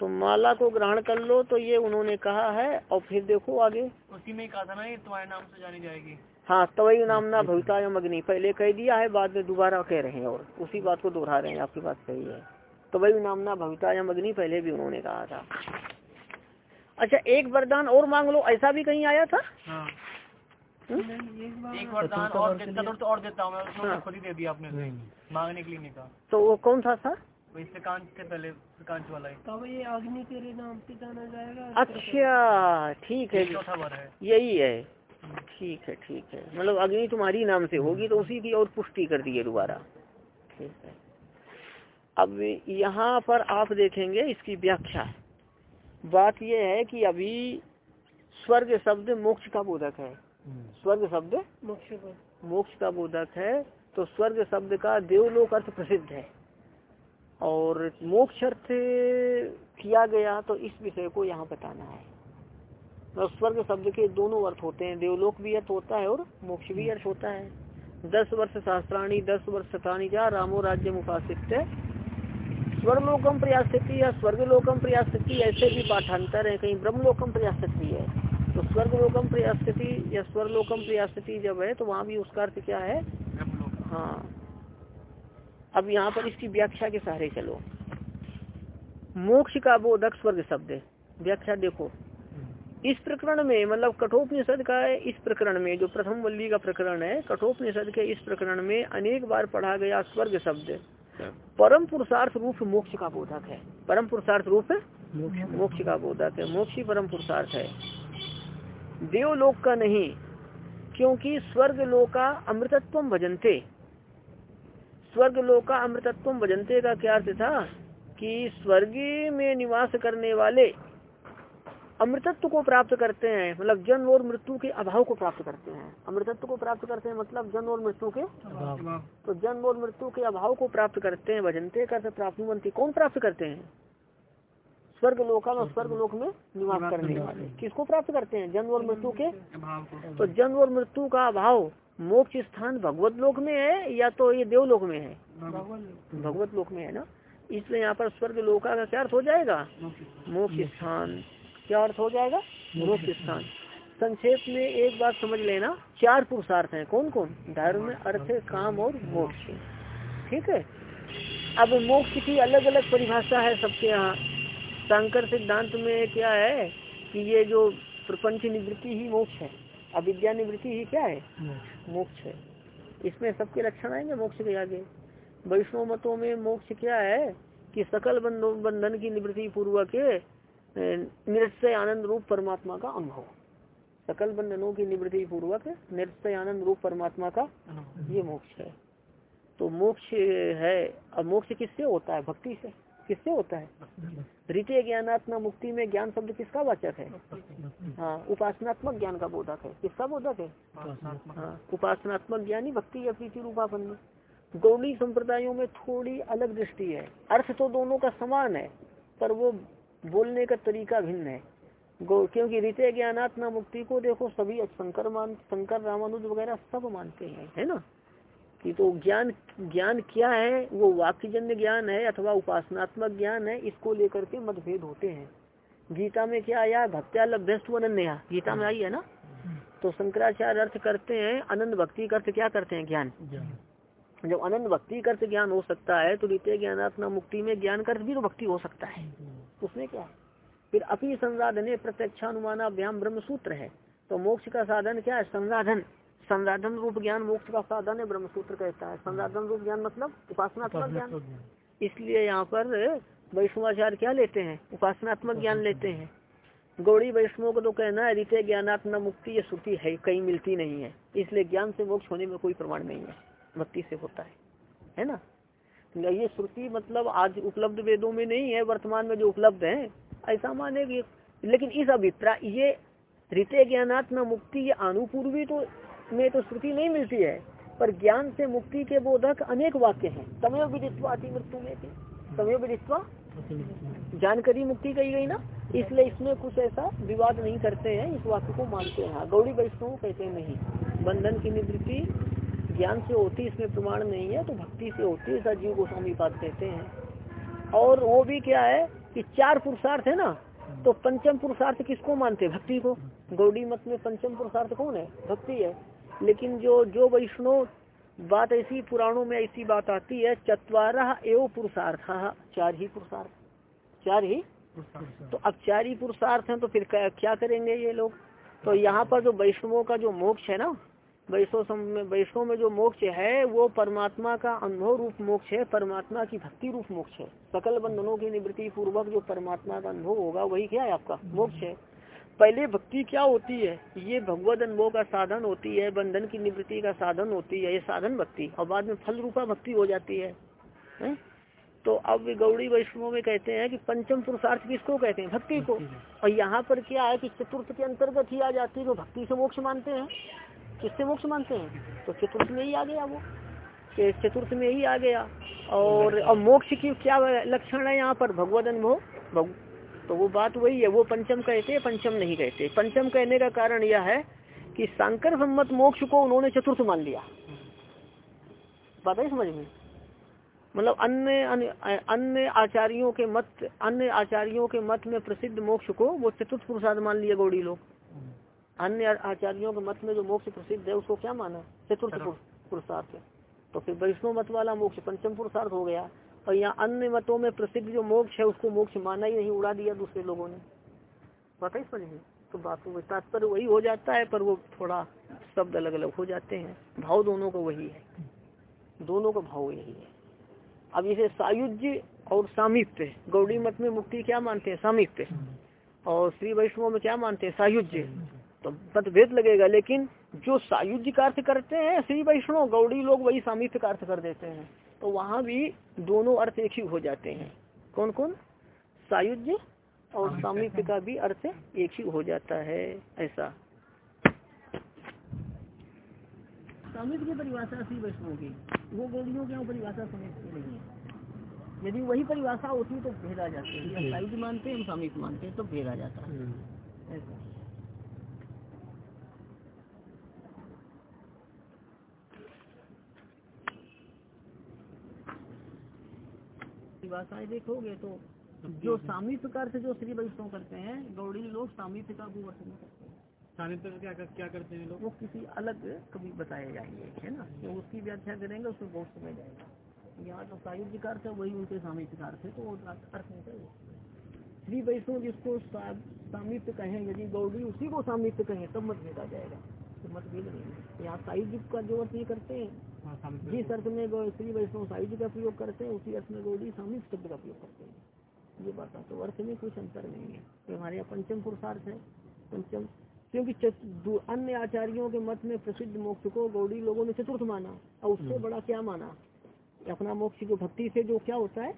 तो माला को ग्रहण कर लो तो ये उन्होंने कहा है और फिर देखो आगे। उसी में कहा था ना ये तुम्हारे नाम से जानी जाएगी। हाँ तवई नामना भवितायम अग्नि। पहले कह दिया है बाद में दोबारा कह रहे हैं और उसी बात को दोहरा रहे हैं आपकी बात सही है। तवई नामना भवितायम अग्नि पहले भी उन्होंने कहा था। अच्छा एक वरदान और मांग लो ऐसा भी कहीं आया था? हाँ? एक वरदान और दे- चतुर्थ और देता हूँ हाँ। खुद ही दे दिया आपने। मांगने के लिए नहीं कहा तो वो कौन सा था वही श्रीकांत से पहले श्रीकांत वाला ही। तब ये अग्नि तेरे नाम से जाना जाएगा? अच्छा ठीक है। चौथा वर है। यही है। ठीक है ठीक है। मतलब अग्नि तुम्हारी नाम से होगी तो उसी की और पुष्टि कर दी है दोबारा। ठीक है। अब यहाँ पर आप देखेंगे इसकी व्याख्या। बात यह है कि अभी स्वर्ग शब्द मोक्ष का बोधक है। स्वर्ग शब्द मोक्ष को। मोक्ष का बोधक है तो स्वर्ग शब्द का देवलोक अर्थ प्रसिद्ध है। और मोक्ष अर्थ किया गया तो इस विषय को यहाँ बताना है। तो स्वर्ग शब्द के दोनों अर्थ होते हैं देवलोक भी अर्थ होता है और मोक्ष भी अर्थ होता है। दस वर्ष शास्त्राणी दस वर्ष शतानी जा रामो राज्य मुखासित स्वर्गलोकम प्रयासती या स्वर्गलोकम प्रयासती ऐसे भी पाठांतर है कहीं ब्रह्मलोकम प्रयासती है। तो स्वर्गलोकम प्रयासती या स्वर्गलोकम प्रयासती जब है तो वहाँ भी उसका अर्थ क्या है? हाँ। अब यहाँ पर इसकी व्याख्या के सहारे चलो। मोक्ष का बोधक स्वर्ग शब्द है। व्याख्या देखो। इस प्रकरण में मतलब कठोपनिषद का इस प्रकरण में जो प्रथम वल्ली का प्रकरण है कठोपनिषद के इस प्रकरण में अनेक बार पढ़ा गया स्वर्ग शब्द परम पुरुषार्थ रूप मोक्ष का बोधक है। परम पुरुषार्थ रूप मोक्ष का बोधक। है। मोक्ष ही परम पुरुषार्थ है। देवलोक का नहीं क्योंकि स्वर्ग लोका अमृतत्व भजनते। स्वर्ग लोका अमृतत्व भजनते का क्या अर्थ था? कि स्वर्ग में निवास करने वाले अमृतत्व को प्राप्त करते हैं मतलब जन्म और मृत्यु के अभाव को प्राप्त करते हैं। अमृतत्व को प्राप्त करते हैं मतलब जन्म और मृत्यु के तो जन्म और मृत्यु के अभाव को प्राप्त करते हैं भजनते का प्राप्त कौन प्राप्त करते हैं? स्वर्ग लोका में स्वर्ग लोक में निवास करने वाले। किसको प्राप्त करते हैं? जन्म और मृत्यु के तो जन्म और मृत्यु का अभाव मोक्ष स्थान भगवत लोक में है या तो ये देवलोक में है? भगवत। लोक में है ना? इसलिए यहाँ पर स्वर्ग लोका का क्या अर्थ हो जाएगा? मोक्ष स्थान। क्या अर्थ हो जाएगा? मोक्ष स्थान। संक्षेप में एक बात समझ लेना। चार पुरुषार्थ हैं। कौन कौन धर्म अर्थ काम और मोक्ष। ठीक है? अब मोक्ष की अलग अलग परिभाषा है सबके यहाँ। शंकर सिद्धांत में क्या है कि ये जो प्रपंच निवृत्ति ही मोक्ष है। अविद्या निवृत्ति ही क्या है? मोक्ष। है। इसमें सबके लक्षण आएँगे मोक्ष के आगे। वैष्णव मतों में मोक्ष क्या है? कि सकल बंधन की निवृत्ति पूर्वक निरस्य आनंद रूप परमात्मा का अनुभव। सकल बंधनों की निवृत्ति पूर्वक निरस्य आनंद रूप परमात्मा का ये मोक्ष है। तो मोक्ष है अब मोक्ष किससे होता है? भक्ति से। किससे होता है? रीते ज्ञानात्मा मुक्ति में ज्ञान शब्द किसका वाचक है? हाँ उपासनात्मक ज्ञान का बोधक है। किसका बोधक है? हाँ उपासनात्मक ज्ञानी भक्ति या प्रीति रूपापन्न गौड़ी संप्रदायों में थोड़ी अलग दृष्टि है। अर्थ तो दोनों का समान है पर वो बोलने का तरीका भिन्न है। क्योंकि रीते ज्ञानात्मा मुक्ति को देखो सभी शंकर मान शंकर रामानुज वगैरह सब मानते हैं है ना? कि तो ज्ञान ज्ञान क्या है? वो वाक्यजन्य ज्ञान है अथवा उपासनात्मक ज्ञान है? इसको लेकर के मतभेद होते हैं। गीता में क्या आया? भक्त्या लभ्यस्तु अनन्या गीता में आई है ना? तो शंकराचार्य अर्थ करते हैं अनंत भक्ति अर्थ क्या करते हैं? ज्ञान। जब अनंत भक्ति अर्थ ज्ञान हो सकता है तो द्वितीय ज्ञानात्मा मुक्ति में ज्ञान अर्थ भी तो भक्ति हो सकता है। उसमें क्या? फिर अपनी संसाधने प्रत्यक्षानुमान अभ्याम ब्रह्म सूत्र है। तो मोक्ष का साधन क्या है? संसाधन। संसाधन रूप ज्ञान मोक्ष का साधन है ब्रह्म सूत्र कहता है। संसाधन रूप ज्ञान मतलब उपासनात्मक ज्ञान। इसलिए यहाँ पर वैष्णवाचार्य क्या लेते हैं? उपासनात्मक ज्ञान लेते हैं। गौड़ी वैष्णव को तो कहना है रीते ज्ञानात्मा मुक्ति ये श्रुति है कहीं मिलती नहीं है। इसलिए ज्ञान से मोक्ष होने में कोई प्रमाण नहीं है। भक्ति से होता है। है ना? ये श्रुति मतलब आज उपलब्ध वेदों में नहीं है वर्तमान में जो उपलब्ध है ऐसा माने लेकिन इस अभिप्राय ये रीते ज्ञानात्म मुक्ति ये अनुपूर्वी तो में तो श्रुति नहीं मिलती है, पर ज्ञान से मुक्ति के बोधक अनेक वाक्य हैं। समय विदित्वा अति मृत्यु में थे समय विदित्वा जानकारी मुक्ति कही गई ना? इसलिए इसमें कुछ ऐसा विवाद नहीं करते हैं, इस वाक्य को मानते हैं। गौड़ी वैष्णव कहते नहीं। बंधन की निवृत्ति ज्ञान से होती, इसमें प्रमाण नहीं है तो भक्ति से होती है, ऐसा जीव गोस्वामी बात कहते हैं। और वो भी क्या है कि चार पुरुषार्थ है ना? तो पंचम पुरुषार्थ किसको मानते भक्ति को। गौड़ी मत में पंचम पुरुषार्थ कौन है? भक्ति है। लेकिन जो जो वैष्णव बात ऐसी पुराणों में ऐसी बात आती है चतवारा एवं पुरुषार्थ चार ही पुरुषार्थ। चार ही? तो अब चार ही पुरुषार्थ है तो फिर क्या करेंगे ये लोग? तो यहाँ पर जो वैष्णवों का जो मोक्ष है ना वैष्णव में वैष्णव में जो मोक्ष है वो परमात्मा का अनुभव रूप मोक्ष है परमात्मा की भक्ति रूप मोक्ष है। सकल बंधनों की निवृत्ति पूर्वक जो परमात्मा का अनुभव होगा वही क्या है आपका? मोक्ष है। पहले भक्ति क्या होती है? ये भगवत अनुभव का साधन होती है बंधन की निवृत्ति का साधन होती है ये साधन भक्ति। और बाद में फल रूपा भक्ति हो जाती है, है? तो अब गौड़ी वैष्णव में कहते हैं कि पंचम पुरुषार्थ किसको कहते हैं? भक्ति को। और यहाँ पर क्या है कि चतुर्थ के अंतर्गत ही आ जाती है तो भक्ति से मोक्ष मानते हैं। किससे मोक्ष मानते हैं? तो चतुर्थ में ही आ गया वो। चतुर्थ में ही आ गया। और और मोक्ष की क्या लक्षण है यहाँ पर? भगवत अनुभव. तो वो बात वही है, वो पंचम कहते हैं, पंचम नहीं कहते। पंचम कहने का कारण यह है कि शंकर सम्मत मोक्ष को उन्होंने चतुर्थ मान लिया। बात है समझ में? मतलब अन्य, अन्य- आचार्यों के मत, अन्य आचार्यों के मत में प्रसिद्ध मोक्ष को वो चतुर्थ पुरुषार्थ मान लिए गौड़ी लोग। अन्य आचार्यों के मत में जो मोक्ष प्रसिद्ध है, उसको क्या माना? चतुर्थ पुरुषार्थ। तो फिर वैष्णव मत वाला मोक्ष, पंचम पुरुषार्थ हो गया। और यहाँ अन्य मतों में प्रसिद्ध जो मोक्ष है, उसको मोक्ष माना ही नहीं, उड़ा दिया दूसरे लोगों ने। पता ही समझ तो बात तात्पर्य वही हो जाता है, पर वो थोड़ा शब्द अलग अलग हो जाते हैं। भाव दोनों का वही है। दोनों का भाव यही है। अब इसे सायुज्य और सामीप्य गौड़ी मत में मुक्ति क्या मानते हैं? सामिप्य और श्री वैष्णव में क्या मानते हैं? सायुज्य। तो मतभेद लगेगा, लेकिन जो सायुज्य का अर्थ करते हैं, श्री वैष्णव, गौड़ी लोग वही सामीप्य का अर्थ कर देते हैं। तो वहाँ भी दोनों अर्थ एक ही हो जाते हैं। कौन कौन सायुज्य और सामीप्य का भी अर्थ एक ही हो जाता है ऐसा। की परिभाषा श्री वैष्णव की। वो गौड़ियों के यहाँ परिभाषा समझते नहीं है। यदि वही परिभाषा होती तो भेद आ जाते हैं। मानते हैं हम सामीप्य मानते हैं तो भेद आ जाता है। ऐसा। भाषाएँ देखोगे तो जो सामीप्य का अर्थ जो श्री वैष्णव करते हैं गौड़ी लोग सामीप्य का भी वर्तन करते हैं। क्या कर, क्या करते हैं लोग? वो किसी अलग कभी बताए जाएँगे है ना? तो उसकी व्याख्या करेंगे उसमें बहुत समय जाएगा। यहाँ तो सायुज्य का अर्थ है वही उनके सामीप्य का अर्थ है तो वो अर्थ नहीं चाहिए श्री वैष्णव जिसको सामीप्य कहें यदि गौड़ी उसी को सामीप्य कहें तब मतभेद आ जाएगा। तो मतभेद नहीं है। यहाँ सायुज्य का जो अर्थ ये करते हैं जिस अर्थ में श्री वैष्णव साहित्य का प्रयोग करते हैं उसी अर्थ में गौड़ी सामीप्य शब्द का प्रयोग करते हैं। ये बात है तो अर्थ में कुछ अंतर नहीं है। तो हमारे यहाँ पंचम पुरुषार्थ है पंचम। क्योंकि अन्य आचार्यों के मत में प्रसिद्ध मोक्ष को गौड़ी लोगों ने चतुर्थ माना और उससे बड़ा क्या माना? अपना मोक्ष जो भक्ति से जो क्या होता है?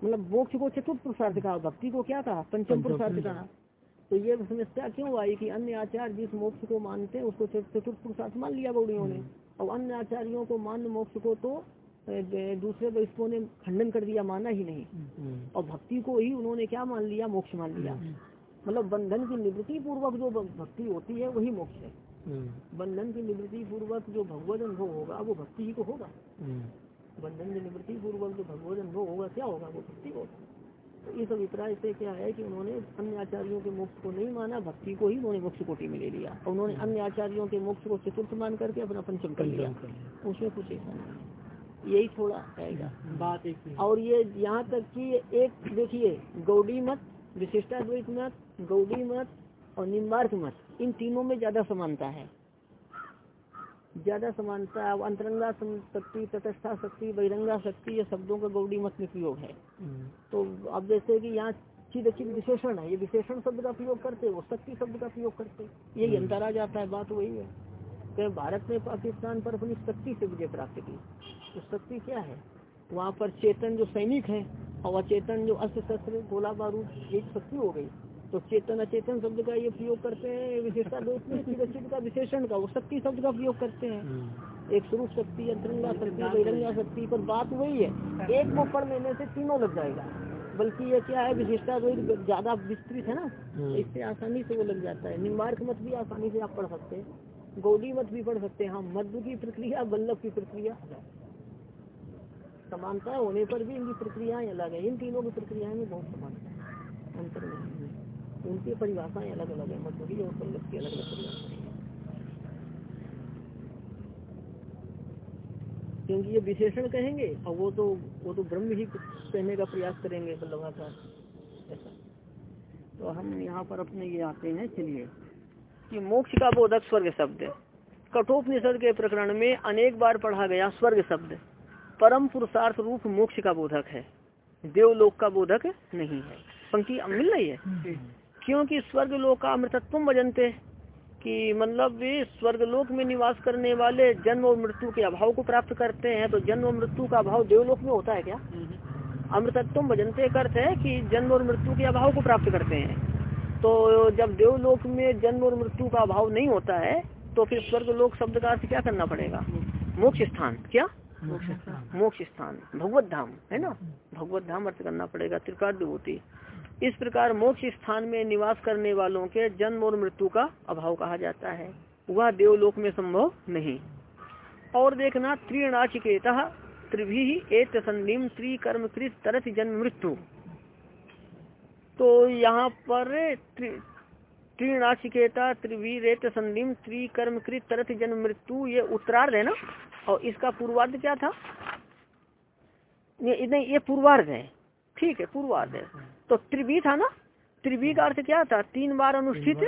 मतलब मोक्ष को चतुर्थ पुरुषार्थ कहा भक्ति को क्या कहा? पंचम पुरुषार्थ कहा। तो ये समस्या क्यों आई कि अन्य आचार्य जिस मोक्ष को मानते हैं उसको चतुर्थ पुरुषार्थ मान लिया गौड़ियों ने? और अन्य आचार्यों को मान मोक्ष को तो दूसरे वैष्णवों ने खंडन कर दिया माना ही नहीं। और भक्ति को ही उन्होंने क्या मान लिया? मोक्ष मान लिया। मतलब बंधन की निवृत्ति पूर्वक जो भक्ति होती है वही मोक्ष है। बंधन की निवृत्ति पूर्वक जो भगवत अनुभव होगा वो भक्ति ही को होगा। बंधन की निवृत्ति पूर्वक जो भगवत अनुभव होगा क्या होगा? वो भक्ति होगा। तो इस अभिप्राय से क्या है कि उन्होंने अन्य आचार्यों के मोक्ष को नहीं माना भक्ति को ही उन्होंने मोक्ष कोटि में ले लिया। और उन्होंने अन्य आचार्यों के मोक्ष को चतुर्थ मान करके अपना पंचम कर लिया। उसमें कुछ ऐसा नहीं यही थोड़ा आएगा बात एक और ये यहाँ तक कि एक देखिए गौड़ी मत विशिष्टाद्वैत मत गौड़ी मत और निम्बार्क मत इन तीनों में ज़्यादा समानता है। ज़्यादा समानता अब अंतरंगा शक्ति तटस्था शक्ति बहिरंगा शक्ति ये शब्दों का गौड़ी मत में प्रयोग है। तो अब जैसे कि यहाँ चिद चिद विशेषण है ये विशेषण शब्द का प्रयोग करते वो शक्ति शब्द का प्रयोग करते यही अंतर आ जाता है बात वही है। कि भारत ने पाकिस्तान पर अपनी शक्ति से विजय प्राप्त की। तो शक्ति क्या है? वहाँ पर चेतन जो सैनिक है और अचेतन जो अस्त्र शस्त्र गोला बारूद ये शक्ति हो गई। तो चेतन अचेतन शब्द का ये प्रयोग करते हैं विशेषता दोष में का विशेषण का वो शक्ति शब्द का प्रयोग करते हैं। एक स्वरूप शक्ति अंतरंगा शक्ति बहिरंगा शक्ति पर बात वही है एक को पढ़ लेने से तीनों लग जाएगा। बल्कि ये क्या है विशेषता द्वैत ज़्यादा विस्तृत है ना तो इससे आसानी से वो लग जाता है। निम्बार्क मत भी आसानी से आप पढ़ सकते हैं गौडी मत भी पढ़ सकते हैं हाँ मध्य की प्रक्रिया बल्लभ की प्रक्रिया। समानता होने पर भी इनकी प्रक्रियाएँ अलग है इन तीनों की प्रक्रियाएँ में बहुत समानता है अंतर नहीं है। उनकी परिभाषाएँ अलग अलग है मध्य और बल्लभ की अलग अलग परिभाषाएँ क्योंकि ये विशेषण कहेंगे, और वो तो वो तो ब्रह्म ही कहने का प्रयास करेंगे बल्लभाचार ऐसा। तो हम यहाँ पर अपने ये आते हैं, चलिए। कि मोक्ष का बोधक स्वर्ग शब्द कठोपनिषद के प्रकरण में अनेक बार पढ़ा गया स्वर्ग शब्द। परम पुरुषार्थ रूप मोक्ष का बोधक है। देवलोक का बोधक नहीं है। पंक्ति मिल रही है? क्योंकि स्वर्ग लोक का अमृतत्व भजनते कि मतलब वे स्वर्ग लोक में निवास करने वाले जन्म और मृत्यु के अभाव को प्राप्त करते हैं तो जन्म और मृत्यु का अभाव देवलोक में होता है क्या? अमृतत्व भजनते अर्थ है कि जन्म और मृत्यु के अभाव को प्राप्त करते हैं। तो जब देवलोक में जन्म और मृत्यु का अभाव नहीं होता है तो फिर स्वर्ग लोक शब्द का अर्थ क्या करना पड़ेगा? मोक्ष स्थान। क्या? मोक्ष स्थान। भगवत धाम है ना? भगवत धाम अर्थ करना पड़ेगा त्रिकाल विभूति। इस प्रकार मोक्ष स्थान में निवास करने वालों के जन्म और मृत्यु का अभाव कहा जाता है। वह देवलोक में संभव नहीं। और देखना त्रिनाचिकेत त्रिभी एक संधिम त्रिकर्म कृत तरत जन्म मृत्यु। तो यहाँ पर त्रिनाचिकेता त्रिवीरेत संधिम त्रिकर्म कृत तरत जन्म मृत्यु, ये उत्तरार्ध है ना? और इसका पूर्वार्ध क्या था? ये ये पूर्वार्ध है। ठीक है पूर्वार्ध है। तो त्रिवी था ना? त्रिवी का अर्थ क्या था? तीन बार अनुष्ठित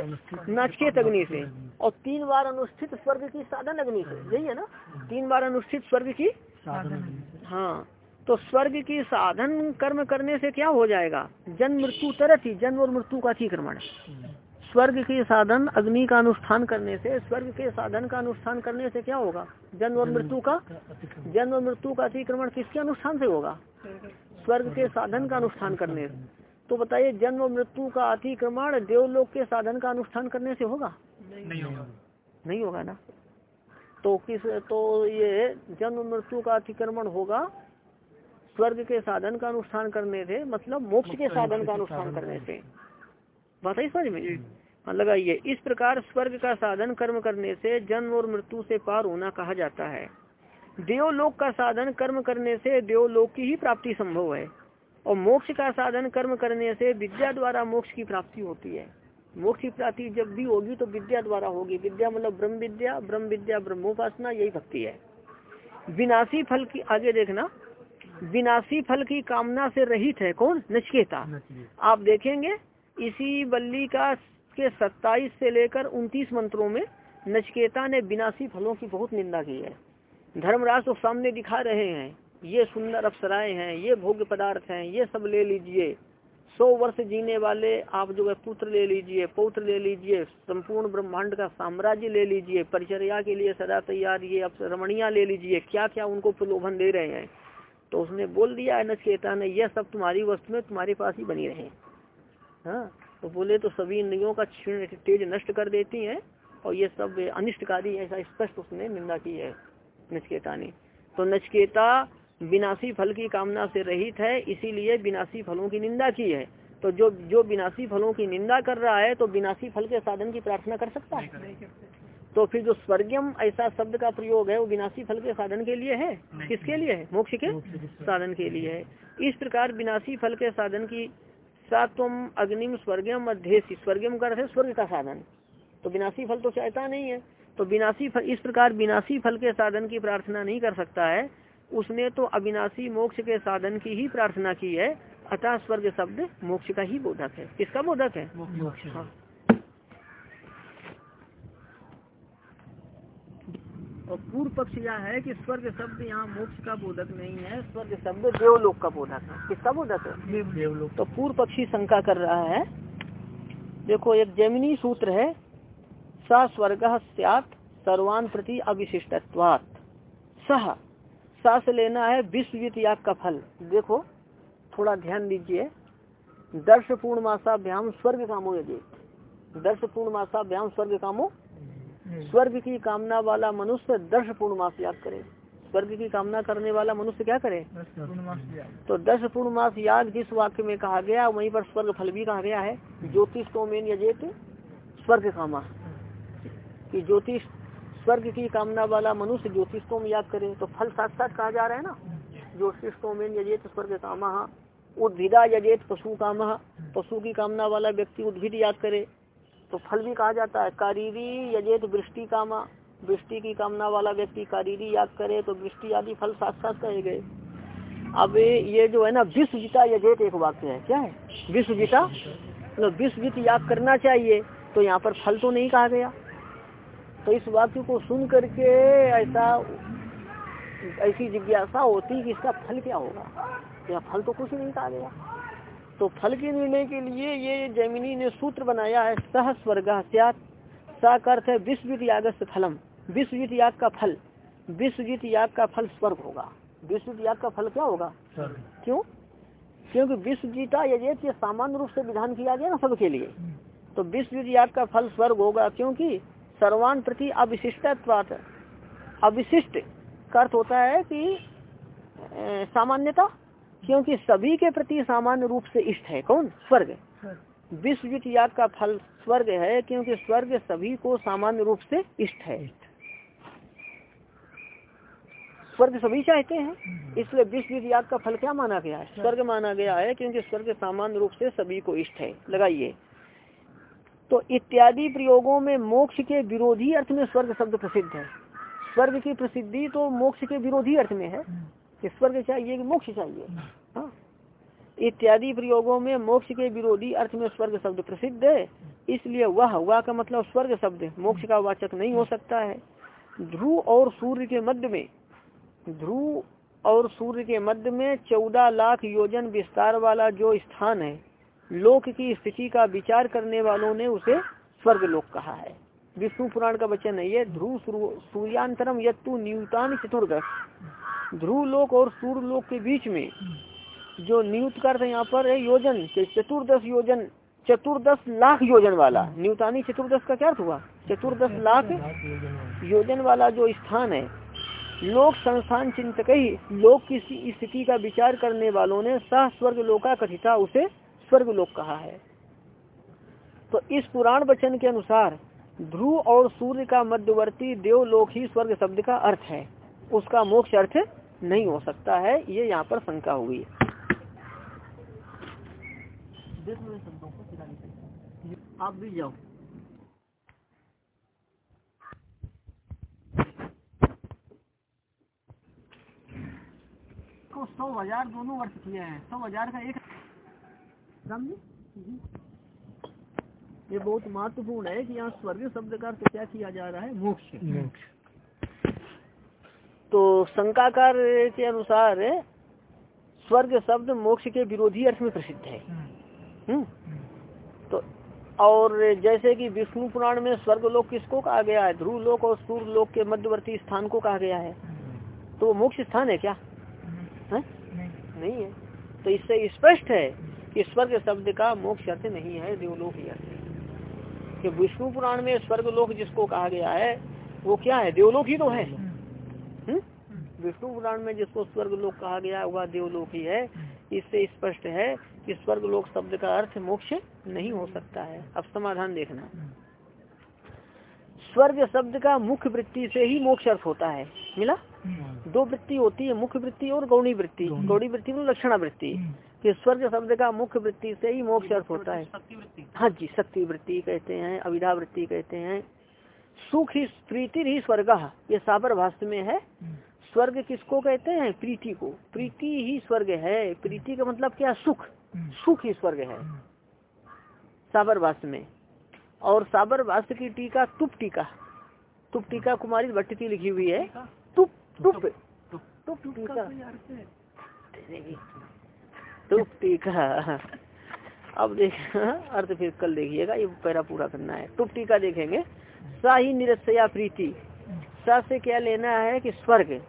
नाचकेत अग्नि से। और तीन बार अनुष्ठित स्वर्ग की साधन अग्नि से। यही है ना? तीन बार अनुष्ठित स्वर्ग की हाँ। तो स्वर्ग की साधन कर्म करने से क्या हो जाएगा? जन्म मृत्यु तरह ही जन्म और मृत्यु का अतिक्रमण। स्वर्ग के साधन अग्नि का अनुष्ठान करने से स्वर्ग के साधन का अनुष्ठान करने से क्या होगा? जन्म और मृत्यु का जन्म और मृत्यु का अतिक्रमण किसके अनुष्ठान से होगा? स्वर्ग के साधन का अनुष्ठान करने। तो बताइए जन्म और मृत्यु का अतिक्रमण देवलोक के साधन का अनुष्ठान करने से होगा? नहीं होगा। नहीं होगा ना? तो किस तो ये जन्म मृत्यु का अतिक्रमण होगा स्वर्ग के साधन का अनुष्ठान करने से मतलब मोक्ष के साधन का अनुष्ठान करने से। बात है समझ में? हाँ लगाइए। इस प्रकार स्वर्ग का साधन कर्म करने से जन्म और मृत्यु से पार होना कहा जाता है। देवलोक का साधन कर्म करने से देवलोक की ही प्राप्ति संभव है और मोक्ष का साधन कर्म करने से विद्या द्वारा मोक्ष की प्राप्ति होती है। मोक्ष की प्राप्ति जब भी होगी तो विद्या द्वारा होगी। विद्या मतलब ब्रह्म विद्या ब्रह्म विद्या ब्रह्मोपासना यही भक्ति है। विनाशी फल की आगे देखना। विनाशी फल की कामना से रहित है कौन? नचकेता। आप देखेंगे इसी बल्ली का के सत्ताईस से लेकर उनतीस मंत्रों में नचकेता ने विनाशी फलों की बहुत निंदा की है। धर्मराज तो सामने दिखा रहे हैं, ये सुंदर अप्सराएँ हैं, ये भोग्य पदार्थ हैं, ये सब ले लीजिए। सौ वर्ष जीने वाले आप जो है पुत्र ले लीजिए, पौत्र ले लीजिए, संपूर्ण ब्रह्मांड का साम्राज्य ले लीजिए, परिचर्या के लिए सदा तैयार, ये अब रमणिया ले लीजिए क्या क्या उनको प्रलोभन दे रहे हैं। तो उसने बोल दिया है नचकेता ने यह सब तुम्हारी वस्तु में तुम्हारे पास ही बनी रहे हाँ। तो बोले तो सभी इंद्रियों का क्षीण तेज नष्ट कर देती हैं और ये सब अनिष्टकारी ऐसा स्पष्ट उसने निंदा की है। नचकेता ने तो नचकेता विनाशी फल की कामना से रहित है इसीलिए विनाशी फलों की निंदा की है। तो जो जो विनाशी फलों की निंदा कर रहा है तो विनाशी फल के साधन की प्रार्थना कर सकता है? तो फिर जो स्वर्गम ऐसा शब्द का प्रयोग है वो विनाशी फल के साधन के लिए है? किसके लिए है? मोक्ष के साधन के लिए है। इस प्रकार विनाशी फल के साधन की सात्वम अग्निम स्वर्गम अध्येसी स्वर्गम है स्वर्ग का साधन। तो विनाशी फल तो चाहता नहीं है। तो विनाशी फल इस प्रकार विनाशी फल के साधन की प्रार्थना नहीं कर सकता है। उसने तो अविनाशी मोक्ष के साधन की ही प्रार्थना की है। अतः स्वर्ग शब्द मोक्ष का ही बोधक है। किसका बोधक है? हाँ। और पूर्व पक्ष यह है कि स्वर्ग शब्द यहाँ मोक्ष का बोधक नहीं है। स्वर्ग शब्द देवलोक का बोधक है। किसका बोधक है? देवलोक। तो पूर्व पक्षी शंका कर रहा है। देखो एक जैमिनी सूत्र है। स स्वर्ग सियात सर्वान प्रति अविशिष्टत्वात। सह सास लेना है विश्वजित याग का फल। देखो थोड़ा ध्यान दीजिए। दर्श पूर्णमासाभ्याम स्वर्ग कामो यदि। दर्श पूर्णमासाभ्याम स्वर्ग कामो स्वर्ग की कामना वाला मनुष्य दर्श पूर्णमास याग करे। स्वर्ग की कामना करने वाला मनुष्य क्या करे? तो दस पूर्णमास याग जिस वाक्य में कहा गया वहीं पर स्वर्ग फल भी कहा गया है। ज्योतिष तो मेन यजेत स्वर्ग कामा कि ज्योतिष स्वर्ग की कामना वाला मनुष्य ज्योतिष को याद करे तो फल साथ साथ कहा जा रहा है ना? ज्योतिष को मेन यजेत स्वर्ग कामा, उद्भिदा यजेत पशु काम, पशु की कामना वाला व्यक्ति उद्भिद याद करे तो फल भी कहा जाता है। कारीरी यजेत वृष्टि कामा, वृष्टि की कामना वाला व्यक्ति कारीरी याद करे तो वृष्टि आदि फल साथ साथ कहे गए। अब ये जो है ना विश्व जीता यजेत एक वाक्य है, क्या है? विश्व जीता मतलब विश्व जीत याद करना चाहिए तो यहाँ पर फल तो नहीं कहा गया। तो इस वाक्य को सुन करके ऐसा ऐसी जिज्ञासा होती कि इसका फल क्या होगा? या फल तो कुछ नहीं कहा गया। तो फल के निर्णय के लिए ये जैमिनी ने सूत्र बनाया है सह स्वर्ग सा अर्थ है विश्वजित याग से फलम। विश्वजित याग का फल विश्वजित याग का फल स्वर्ग होगा। विश्वजित याग का फल क्या होगा? क्यों? क्योंकि विश्वजीता यजेत ये सामान्य रूप से विधान किया गया ना सबके लिए। तो विश्वजित याग का फल स्वर्ग होगा क्योंकि सर्वान प्रति अविशिष्ट अविशिष्ट अर्थ होता है कि सामान्यता, क्योंकि सभी के प्रति सामान्य रूप से इष्ट है। कौन? स्वर्ग। विश्वजित याग का फल स्वर्ग है, क्योंकि स्वर्ग सभी को सामान्य रूप से इष्ट है। स्वर्ग सभी चाहते हैं, इसलिए विश्वजित याग का फल क्या माना गया है? स्वर्ग माना गया है, क्योंकि स्वर्ग सामान्य रूप से सभी को इष्ट है। लगाइए। तो इत्यादि प्रयोगों में मोक्ष के विरोधी अर्थ में स्वर्ग शब्द प्रसिद्ध है। स्वर्ग की प्रसिद्धि तो मोक्ष के विरोधी अर्थ में है, कि स्वर्ग चाहिए कि मोक्ष चाहिए। हाँ। इत्यादि प्रयोगों में मोक्ष के विरोधी अर्थ में स्वर्ग शब्द प्रसिद्ध है, इसलिए वह वह का मतलब स्वर्ग शब्द, मोक्ष का वाचक नहीं हो सकता है। ध्रुव और सूर्य के मध्य में, ध्रुव और सूर्य के मध्य में चौदह लाख योजन विस्तार वाला जो स्थान है लोक की स्थिति का विचार करने वालों ने उसे स्वर्ग लोक कहा है। विष्णु पुराण का वचन है, ये ध्रुव सूर्यांतरम यत्तु न्यूतान चतुर्दश। ध्रुव लोक और सूर्य लोक के बीच में जो नियुक्त करते यहाँ पर है योजन चतुर्दश योजन, चतुर्दश लाख योजन वाला। न्यूतानी चतुर्दश का क्या अर्थ हुआ? चतुर्दश लाख योजन वाला जो स्थान है, लोक संस्थान चिंतक ही लोक की स्थिति का विचार करने वालों ने सह स्वर्ग लोका कथिता उसे स्वर्ग लोक कहा है। तो इस पुराण वचन के अनुसार ध्रुव और सूर्य का मध्यवर्ती देवलोक ही स्वर्ग शब्द का अर्थ है। उसका मोक्ष अर्थ नहीं हो सकता है, ये यहाँ पर शंका हुई आप भी जाओ। को सौ हज़ार दोनों वर्ष किए हैं। सौ हज़ार का एक ये बहुत महत्वपूर्ण है कि यहाँ स्वर्ग शब्द का अर्थ क्या किया जा रहा है? मोक्ष। तो शंकाकार के अनुसार स्वर्ग शब्द मोक्ष के विरोधी अर्थ में प्रसिद्ध है। हम्म। तो और जैसे कि विष्णु पुराण में स्वर्ग लोक किसको कहा गया है? ध्रुव लोक और सूर्य लोक के मध्यवर्ती स्थान को कहा गया है। तो मोक्ष स्थान है क्या? है? नहीं है। तो इससे स्पष्ट है कि स्वर्ग शब्द का मोक्ष अर्थ नहीं है देवलोक ही अर्थ कि विष्णु पुराण में स्वर्ग लोक जिसको कहा गया है वो क्या है? देवलोक ही तो है। हम्म? विष्णु पुराण में जिसको स्वर्ग लोक कहा गया वह देवलोक ही है। इससे स्पष्ट इस है कि स्वर्ग लोक शब्द का अर्थ मोक्ष नहीं हो सकता है। अब समाधान देखना। स्वर्ग शब्द का मुख्य वृत्ति से ही मोक्ष अर्थ होता है। मिला? दो वृत्ति होती है मुख्य वृत्ति और गौणी वृत्ति। गौणी। वृत्ति लक्षणा वृत्ति। कि स्वर्ग शब्द का मुख्य वृत्ति से ही मोक्ष अर्थ होता है। हाँ जी शक्ति वृत्ति कहते हैं अविधा वृत्ति कहते हैं। सुख ही प्रीति ही स्वर्ग ये साबर भाष्य में है। स्वर्ग किसको कहते हैं? प्रीति को। प्रीति ही स्वर्ग है। प्रीति का मतलब क्या? सुख। सुख ही स्वर्ग है। साबर भाष्य में। और साबर भाष्य की टीका तुप टीका। तुप टीका कुमारी भट्ट की लिखी हुई है। तुप तुप तुप। टीका। तुप टीका अब देख अर्थ फिर कल देखिएगा, ये पैरा पूरा करना है। तुप टीका देखेंगे सा निरस्या प्रीति? सा से क्या लेना है कि स्वर्ग?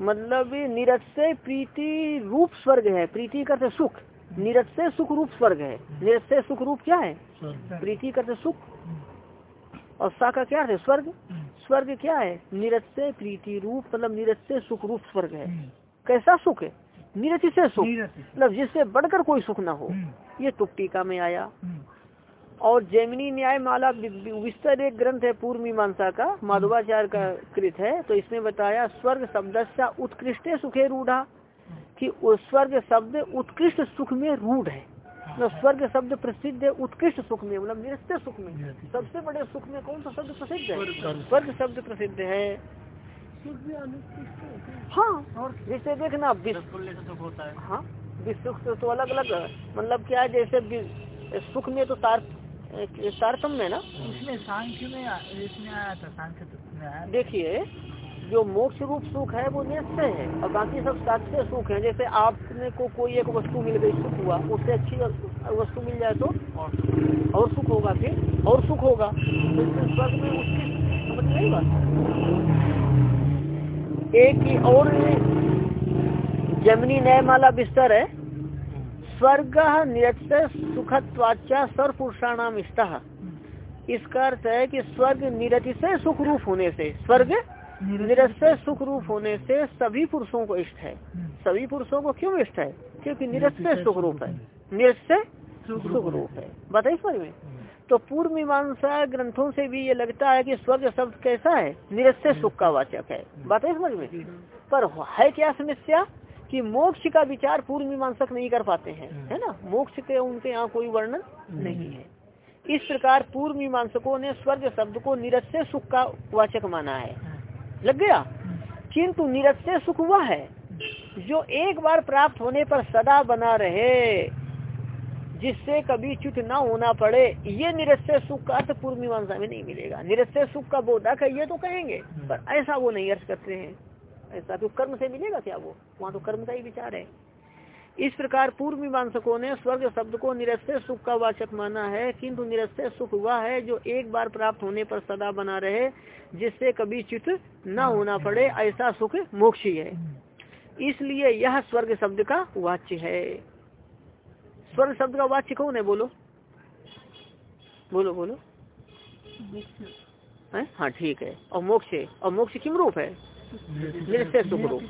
मतलब निरस्य प्रीति रूप स्वर्ग है। प्रीति करते सुख। निरस्य सुख रूप स्वर्ग है। निरस्य सुख रूप क्या है? प्रीति करते सुख। और सा का क्या है? स्वर्ग। स्वर्ग क्या है? निरस्य प्रीति रूप मतलब निरस्य सुख रूप स्वर्ग है। कैसा सुख है? निरति से सुख। मतलब जिससे बढ़कर कोई सुख ना हो। ये तुक टीका में आया। और जैमिनी न्याय माला विस्तर एक ग्रंथ है पूर्व मीमांसा का माधवाचार्य का कृत है। तो इसमें बताया स्वर्ग शब्द उत्कृष्ट सुखे रूढ़ा कि स्वर्ग शब्द उत्कृष्ट सुख में रूढ़ है। मतलब स्वर्ग शब्द प्रसिद्ध है उत्कृष्ट सुख में मतलब निरस्त सुख में। सबसे बड़े सुख में कौन सा शब्द प्रसिद्ध है? स्वर्ग शब्द प्रसिद्ध है। हाँ। और जैसे देखना होता है। हाँ विश्व तो अलग अलग मतलब क्या है जैसे सुख में तो तार तारतम्य है ना? इसमें सांख्य में इसमें आया था सांख्य में आया देखिए जो मोक्ष रूप सुख है वो निश्चय है और बाकी सब साक्ष्य सुख है। जैसे आपने को कोई एक वस्तु मिल गई सुख हुआ उससे अच्छी वस्तु मिल जाए तो? और सुख। होगा फिर? और सुख होगा। तो इसमें स्वर्ग में उसकी समझ नहीं बात? एक ही और जमनी नय माला बिस्तर है। स्वर्ग निरक्षय सुखत्वाचा सर्वपुरुषाणाम इष्टा। इसका अर्थ है कि स्वर्ग निरतिशय सुख रूप होने से स्वर्ग निरस्य सुख रूप होने से सभी पुरुषों को इष्ट है। सभी पुरुषों को क्यों इष्ट है? क्योंकि निरस्य सुख रूप है। निरस्य सुख रूप है। बताइए समझ में? तो पूर्व मीमांसा ग्रंथों से भी ये लगता है कि स्वर्ग शब्द कैसा है? निरस्य सुख का वाचक है। बात है समझ में? पर है क्या समस्या? कि मोक्ष का विचार पूर्व मीमांसक नहीं कर पाते हैं है ना? मोक्ष के उनके यहाँ कोई वर्णन नहीं है। इस प्रकार पूर्व मीमांसकों ने स्वर्ग शब्द को निरस्य सुख का वाचक माना है। लग गया? किंतु निरस्य सुख वह है जो एक बार प्राप्त होने पर सदा बना रहे। जिससे कभी चुट ना होना पड़े ये निरस्य सुख का अर्थ पूर्व मीमांसा में नहीं मिलेगा। निरस्य सुख का बोधक है ये तो कहेंगे पर ऐसा वो नहीं अर्थ करते हैं। ऐसा तो कर्म से मिलेगा क्या वो? वहाँ तो कर्म का ही विचार है। इस प्रकार पूर्व मीमांसकों ने स्वर्ग शब्द को निरस्य सुख का वाचक माना है। किंतु निरस्य सुख वह है जो एक बार प्राप्त होने पर सदा बना रहे जिससे कभी चित न होना पड़े ऐसा सुख मोक्ष है। इसलिए यह स्वर्ग शब्द का वाच्य है। स्वर्ग शब्द का वाच्य कौन है? बोलो। बोलो बोलो। है? हाँ ठीक है। और मोक्ष और मोक्ष किम रूप है? निरस्य सुख रूप।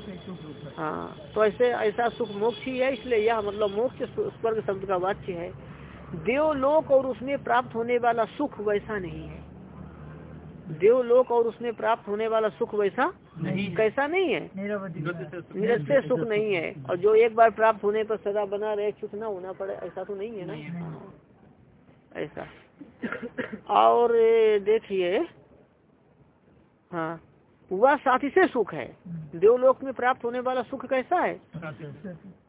हाँ तो ऐसे, ऐसा सुख मोक्ष ही है, इसलिए यह मतलब मोक्ष स्वर्ग शब्द का वाच्य है। देवलोक और उसमें प्राप्त होने वाला सुख वैसा नहीं है। देवलोक और उसमें प्राप्त होने वाला सुख वैसा नहीं कैसा नहीं है? निरस्य सुख नहीं है। और जो एक बार प्राप्त होने पर सदा बना रहे चुप ना होना पड़े ऐसा तो नहीं है ना। ऐसा। और देखिए हाँ वह साथी से सुख है। देवलोक में प्राप्त होने वाला सुख कैसा है?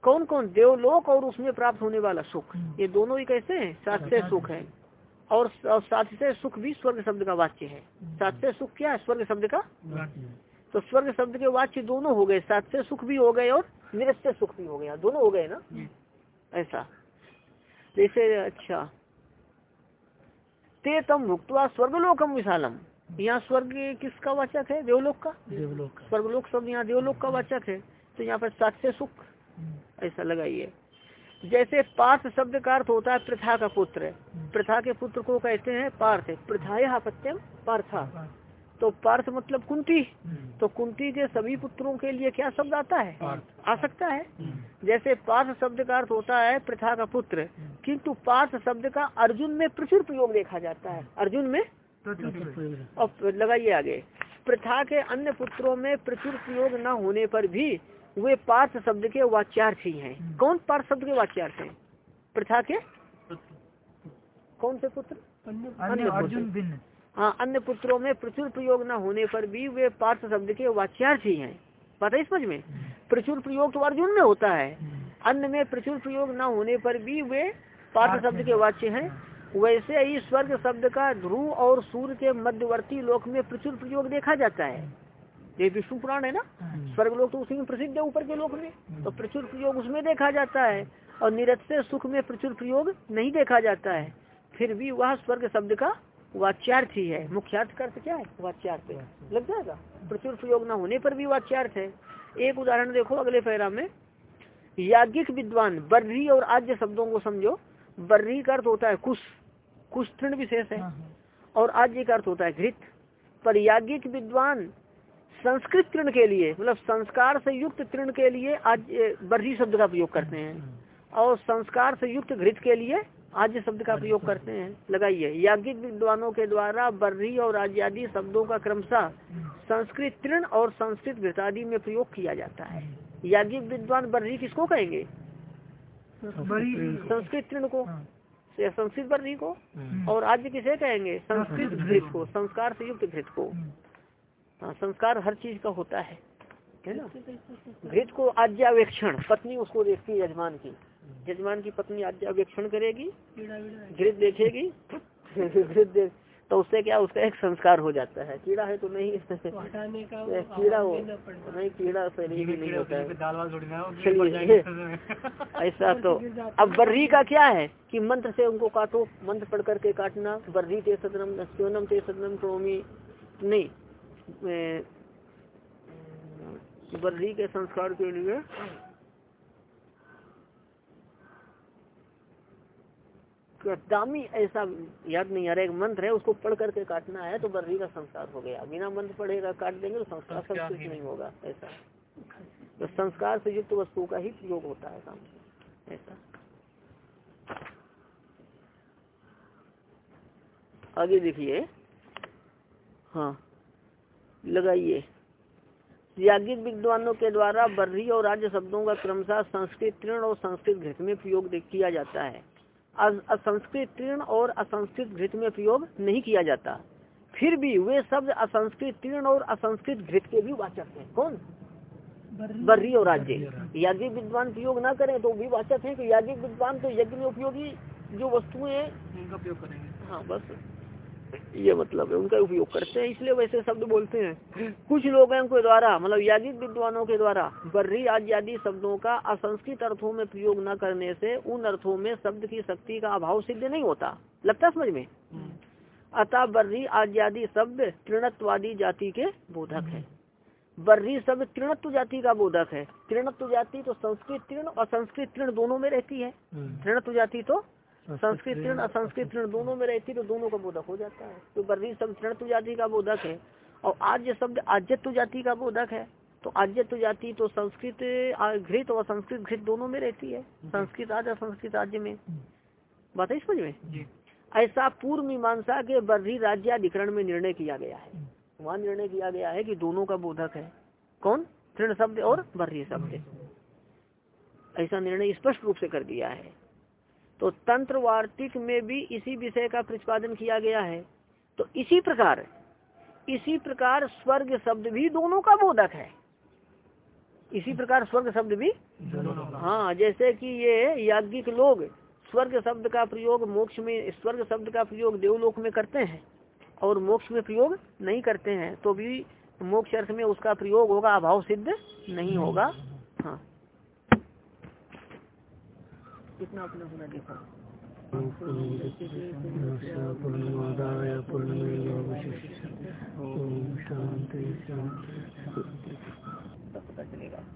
कौन कौन देवलोक और उसमें प्राप्त होने वाला सुख। ये दोनों ही कैसे हैं? साथ से सुख है। और साथ से सुख भी स्वर्ग शब्द का वाच्य है। साथ से सुख क्या है? स्वर्ग शब्द का? तो स्वर्ग शब्द के वाच्य दोनों हो गए। साथ से सुख भी हो गए और निरस्त सुख भी हो गया। दोनों हो गए ना? ऐसा। जैसे अच्छा। ते तम भुक्तवा स्वर्गलोकम विशालम। यहाँ स्वर्ग किसका वाचक है? देवलोक का? देवलोक स्वर्गलोक शब्द यहाँ देवलोक का वाचक है। तो यहाँ पर साक्ष्य सुख। ऐसा लगाइए। जैसे पार्थ शब्द का अर्थ होता है प्रथा का पुत्र। प्रथा के पुत्र को कहते हैं पार्थ। प्रथा पत्यम पार्था। तो पार्थ मतलब कुंती। तो कुंती के सभी पुत्रों के लिए क्या शब्द आता है? आ सकता है। जैसे पार्थ शब्द का अर्थ होता है प्रथा का पुत्र किंतु पार्थ शब्द का अर्जुन में प्रचुर प्रयोग देखा जाता है। अर्जुन में और लगाइए आगे। प्रथा के अन्य पुत्रों में प्रचुर प्रयोग न होने पर भी वे पार्थ शब्द के वाच्यार्थी हैं। कौन पार्थ शब्द के वाच्यार्थ हैं? प्रथा के? कौन से पुत्र? अन्य पुत्र। हाँ अन्य पुत्रों में प्रचुर प्रयोग न होने पर भी वे पार्थ शब्द के वाच्यार्थी हैं। पता है समझ में? प्रचुर प्रयोग तो अर्जुन में होता है। अन्य में प्रचुर प्रयोग न होने पर भी वे पार्थ शब्द के वाच्य हैं। वैसे ही स्वर्ग शब्द का ध्रुव और सूर्य के मध्यवर्ती लोक में प्रचुर प्रयोग देखा जाता है। ये विष्णु पुराण है ना? स्वर्ग लोक तो उसी में प्रसिद्ध है ऊपर के लोक में। तो प्रचुर प्रयोग उसमें देखा जाता है। और निरत्य सुख में प्रचुर प्रयोग नहीं देखा जाता है। फिर भी वह स्वर्ग शब्द का वाच्यार्थ ही है। मुख्यार्थ का अर्थ क्या है? वाच्यार्थ लग जाएगा? प्रचुर प्रयोग न होने पर भी वाच्यार्थ है। एक उदाहरण देखो अगले पैरा में। याज्ञिक विद्वान बर्री और आज्य शब्दों को समझो। बर्री का अर्थ होता है कुश। कुश तृण विशेष है। हाँ, हाँ। और आज्य का अर्थ होता है घृत। पर याज्ञिक विद्वान संस्कृत तृण के लिए मतलब संस्कार से युक्त तृण के लिए आज बर्री शब्द का प्रयोग करते हैं। हाँ, और संस्कार से युक्त घृत के लिए आज्य शब्द का प्रयोग करते हैं। लगाइए याज्ञिक विद्वानों के द्वारा बर्री और आदि शब्दों का क्रमशः संस्कृत तृण और संस्कृत घृत आदि में प्रयोग किया जाता है। याज्ञिक विद्वान बर्री किसको कहेंगे? संस्कृत तृण को। संस्कृत वर्णी को। हम्म। और आद्य किसे कहेंगे? संस्कृत घृत को संस्कार से युक्त घृत को। हम्म। हाँ संस्कार हर चीज़ का होता है है ना? घृत को आज्ञावेक्षण पत्नी उसको देखती है यजमान की। यजमान की पत्नी आज्ञावेक्षण करेगी घृत देखेगी घृत देख तो उससे क्या उसका एक संस्कार हो जाता है। कीड़ा है तो नहीं तो का कीड़ा हो नहीं कीड़ा शरीर में नहीं होता है। चलिए ऐसा तो अब बर्री का क्या है कि मंत्र से उनको काटो मंत्र पढ़ करके काटना बर्री ते सदनम ते सदनम क्रोमी नहीं ए, बर्री के संस्कार के लिए दामी ऐसा याद नहीं आ रहा एक मंत्र है उसको पढ़ करके काटना है तो बर्री का संस्कार हो गया। बिना मंत्र पढ़ेगा काट देंगे तो संस्कार सब कुछ नहीं होगा। ऐसा। तो संस्कार से युक्त वस्तु का ही प्रयोग होता है काम ऐसा। आगे देखिए। हाँ। लगाइए। याज्ञिक विद्वानों के द्वारा बर्री और राज्य शब्दों का क्रमशः संस्कृत तृण और संस्कृत घृत में प्रयोग किया जाता है। असंस्कृत तृण और असंस्कृत घृत में प्रयोग नहीं किया जाता। फिर भी वे शब्द असंस्कृत तीर्ण और असंस्कृत घृत के भी वाचक हैं। कौन? बर्री और राज्य। याज्ञिक विद्वान प्रयोग ना करें तो भी वाचक है कि याज्ञिक विद्वान तो यज्ञ में उपयोगी जो वस्तुएँ हैं। उनका उपयोग करेंगे। हाँ बस। ये मतलब है उनका उपयोग करते हैं इसलिए वैसे शब्द बोलते हैं। कुछ लोगों के द्वारा मतलब याज्ञिक विद्वानों के द्वारा बर्री आदि शब्दों का असंस्कृत अर्थों में प्रयोग न करने से उन अर्थों में शब्द की शक्ति का अभाव सिद्ध नहीं होता। लगता समझ में? अतः बर्री आदि शब्द तृणत्वादी जाति के बोधक है। बर्री शब्द तृणत्व जाति का बोधक है। तृणत्व जाति तो संस्कृत तृण और संस्कृत तृण दोनों में रहती है। तृणत्व जाति तो संस्कृत तृण असंस्कृत तृण दोनों में रहती तो दोनों का बोधक हो जाता है। तो बर्री शब्द तृणत्व जाति का बोधक है और आज्य शब्द आज्यत्व जाति का बोधक है। तो आज्यत्व जाति तो संस्कृत घृत और संस्कृत घृत दोनों में रहती है। संस्कृत आद्य संस्कृत राज्य में। बात है समझ में? ऐसा पूर्व मीमांसा के बर्री राज्याधिकरण में निर्णय किया गया है। वहाँ निर्णय किया गया है कि दोनों का बोधक है। कौन? तृण शब्द और बर्री शब्द। ऐसा निर्णय स्पष्ट रूप से कर दिया है। तो तंत्र वार्तिक में भी इसी विषय का प्रतिपादन किया गया है। तो इसी प्रकार इसी प्रकार स्वर्ग शब्द भी दोनों का बोधक है। इसी प्रकार स्वर्ग शब्द भी हाँ जैसे कि ये याज्ञिक लोग स्वर्ग शब्द का प्रयोग मोक्ष में स्वर्ग शब्द का प्रयोग देवलोक में करते हैं और मोक्ष में प्रयोग नहीं करते हैं तो भी मोक्ष अर्थ में उसका प्रयोग होगा अभाव सिद्ध नहीं होगा। हाँ। कितना अपना होना देखा? पूर्णमादाय पूर्णमेव शांति शांति। पता चलेगा।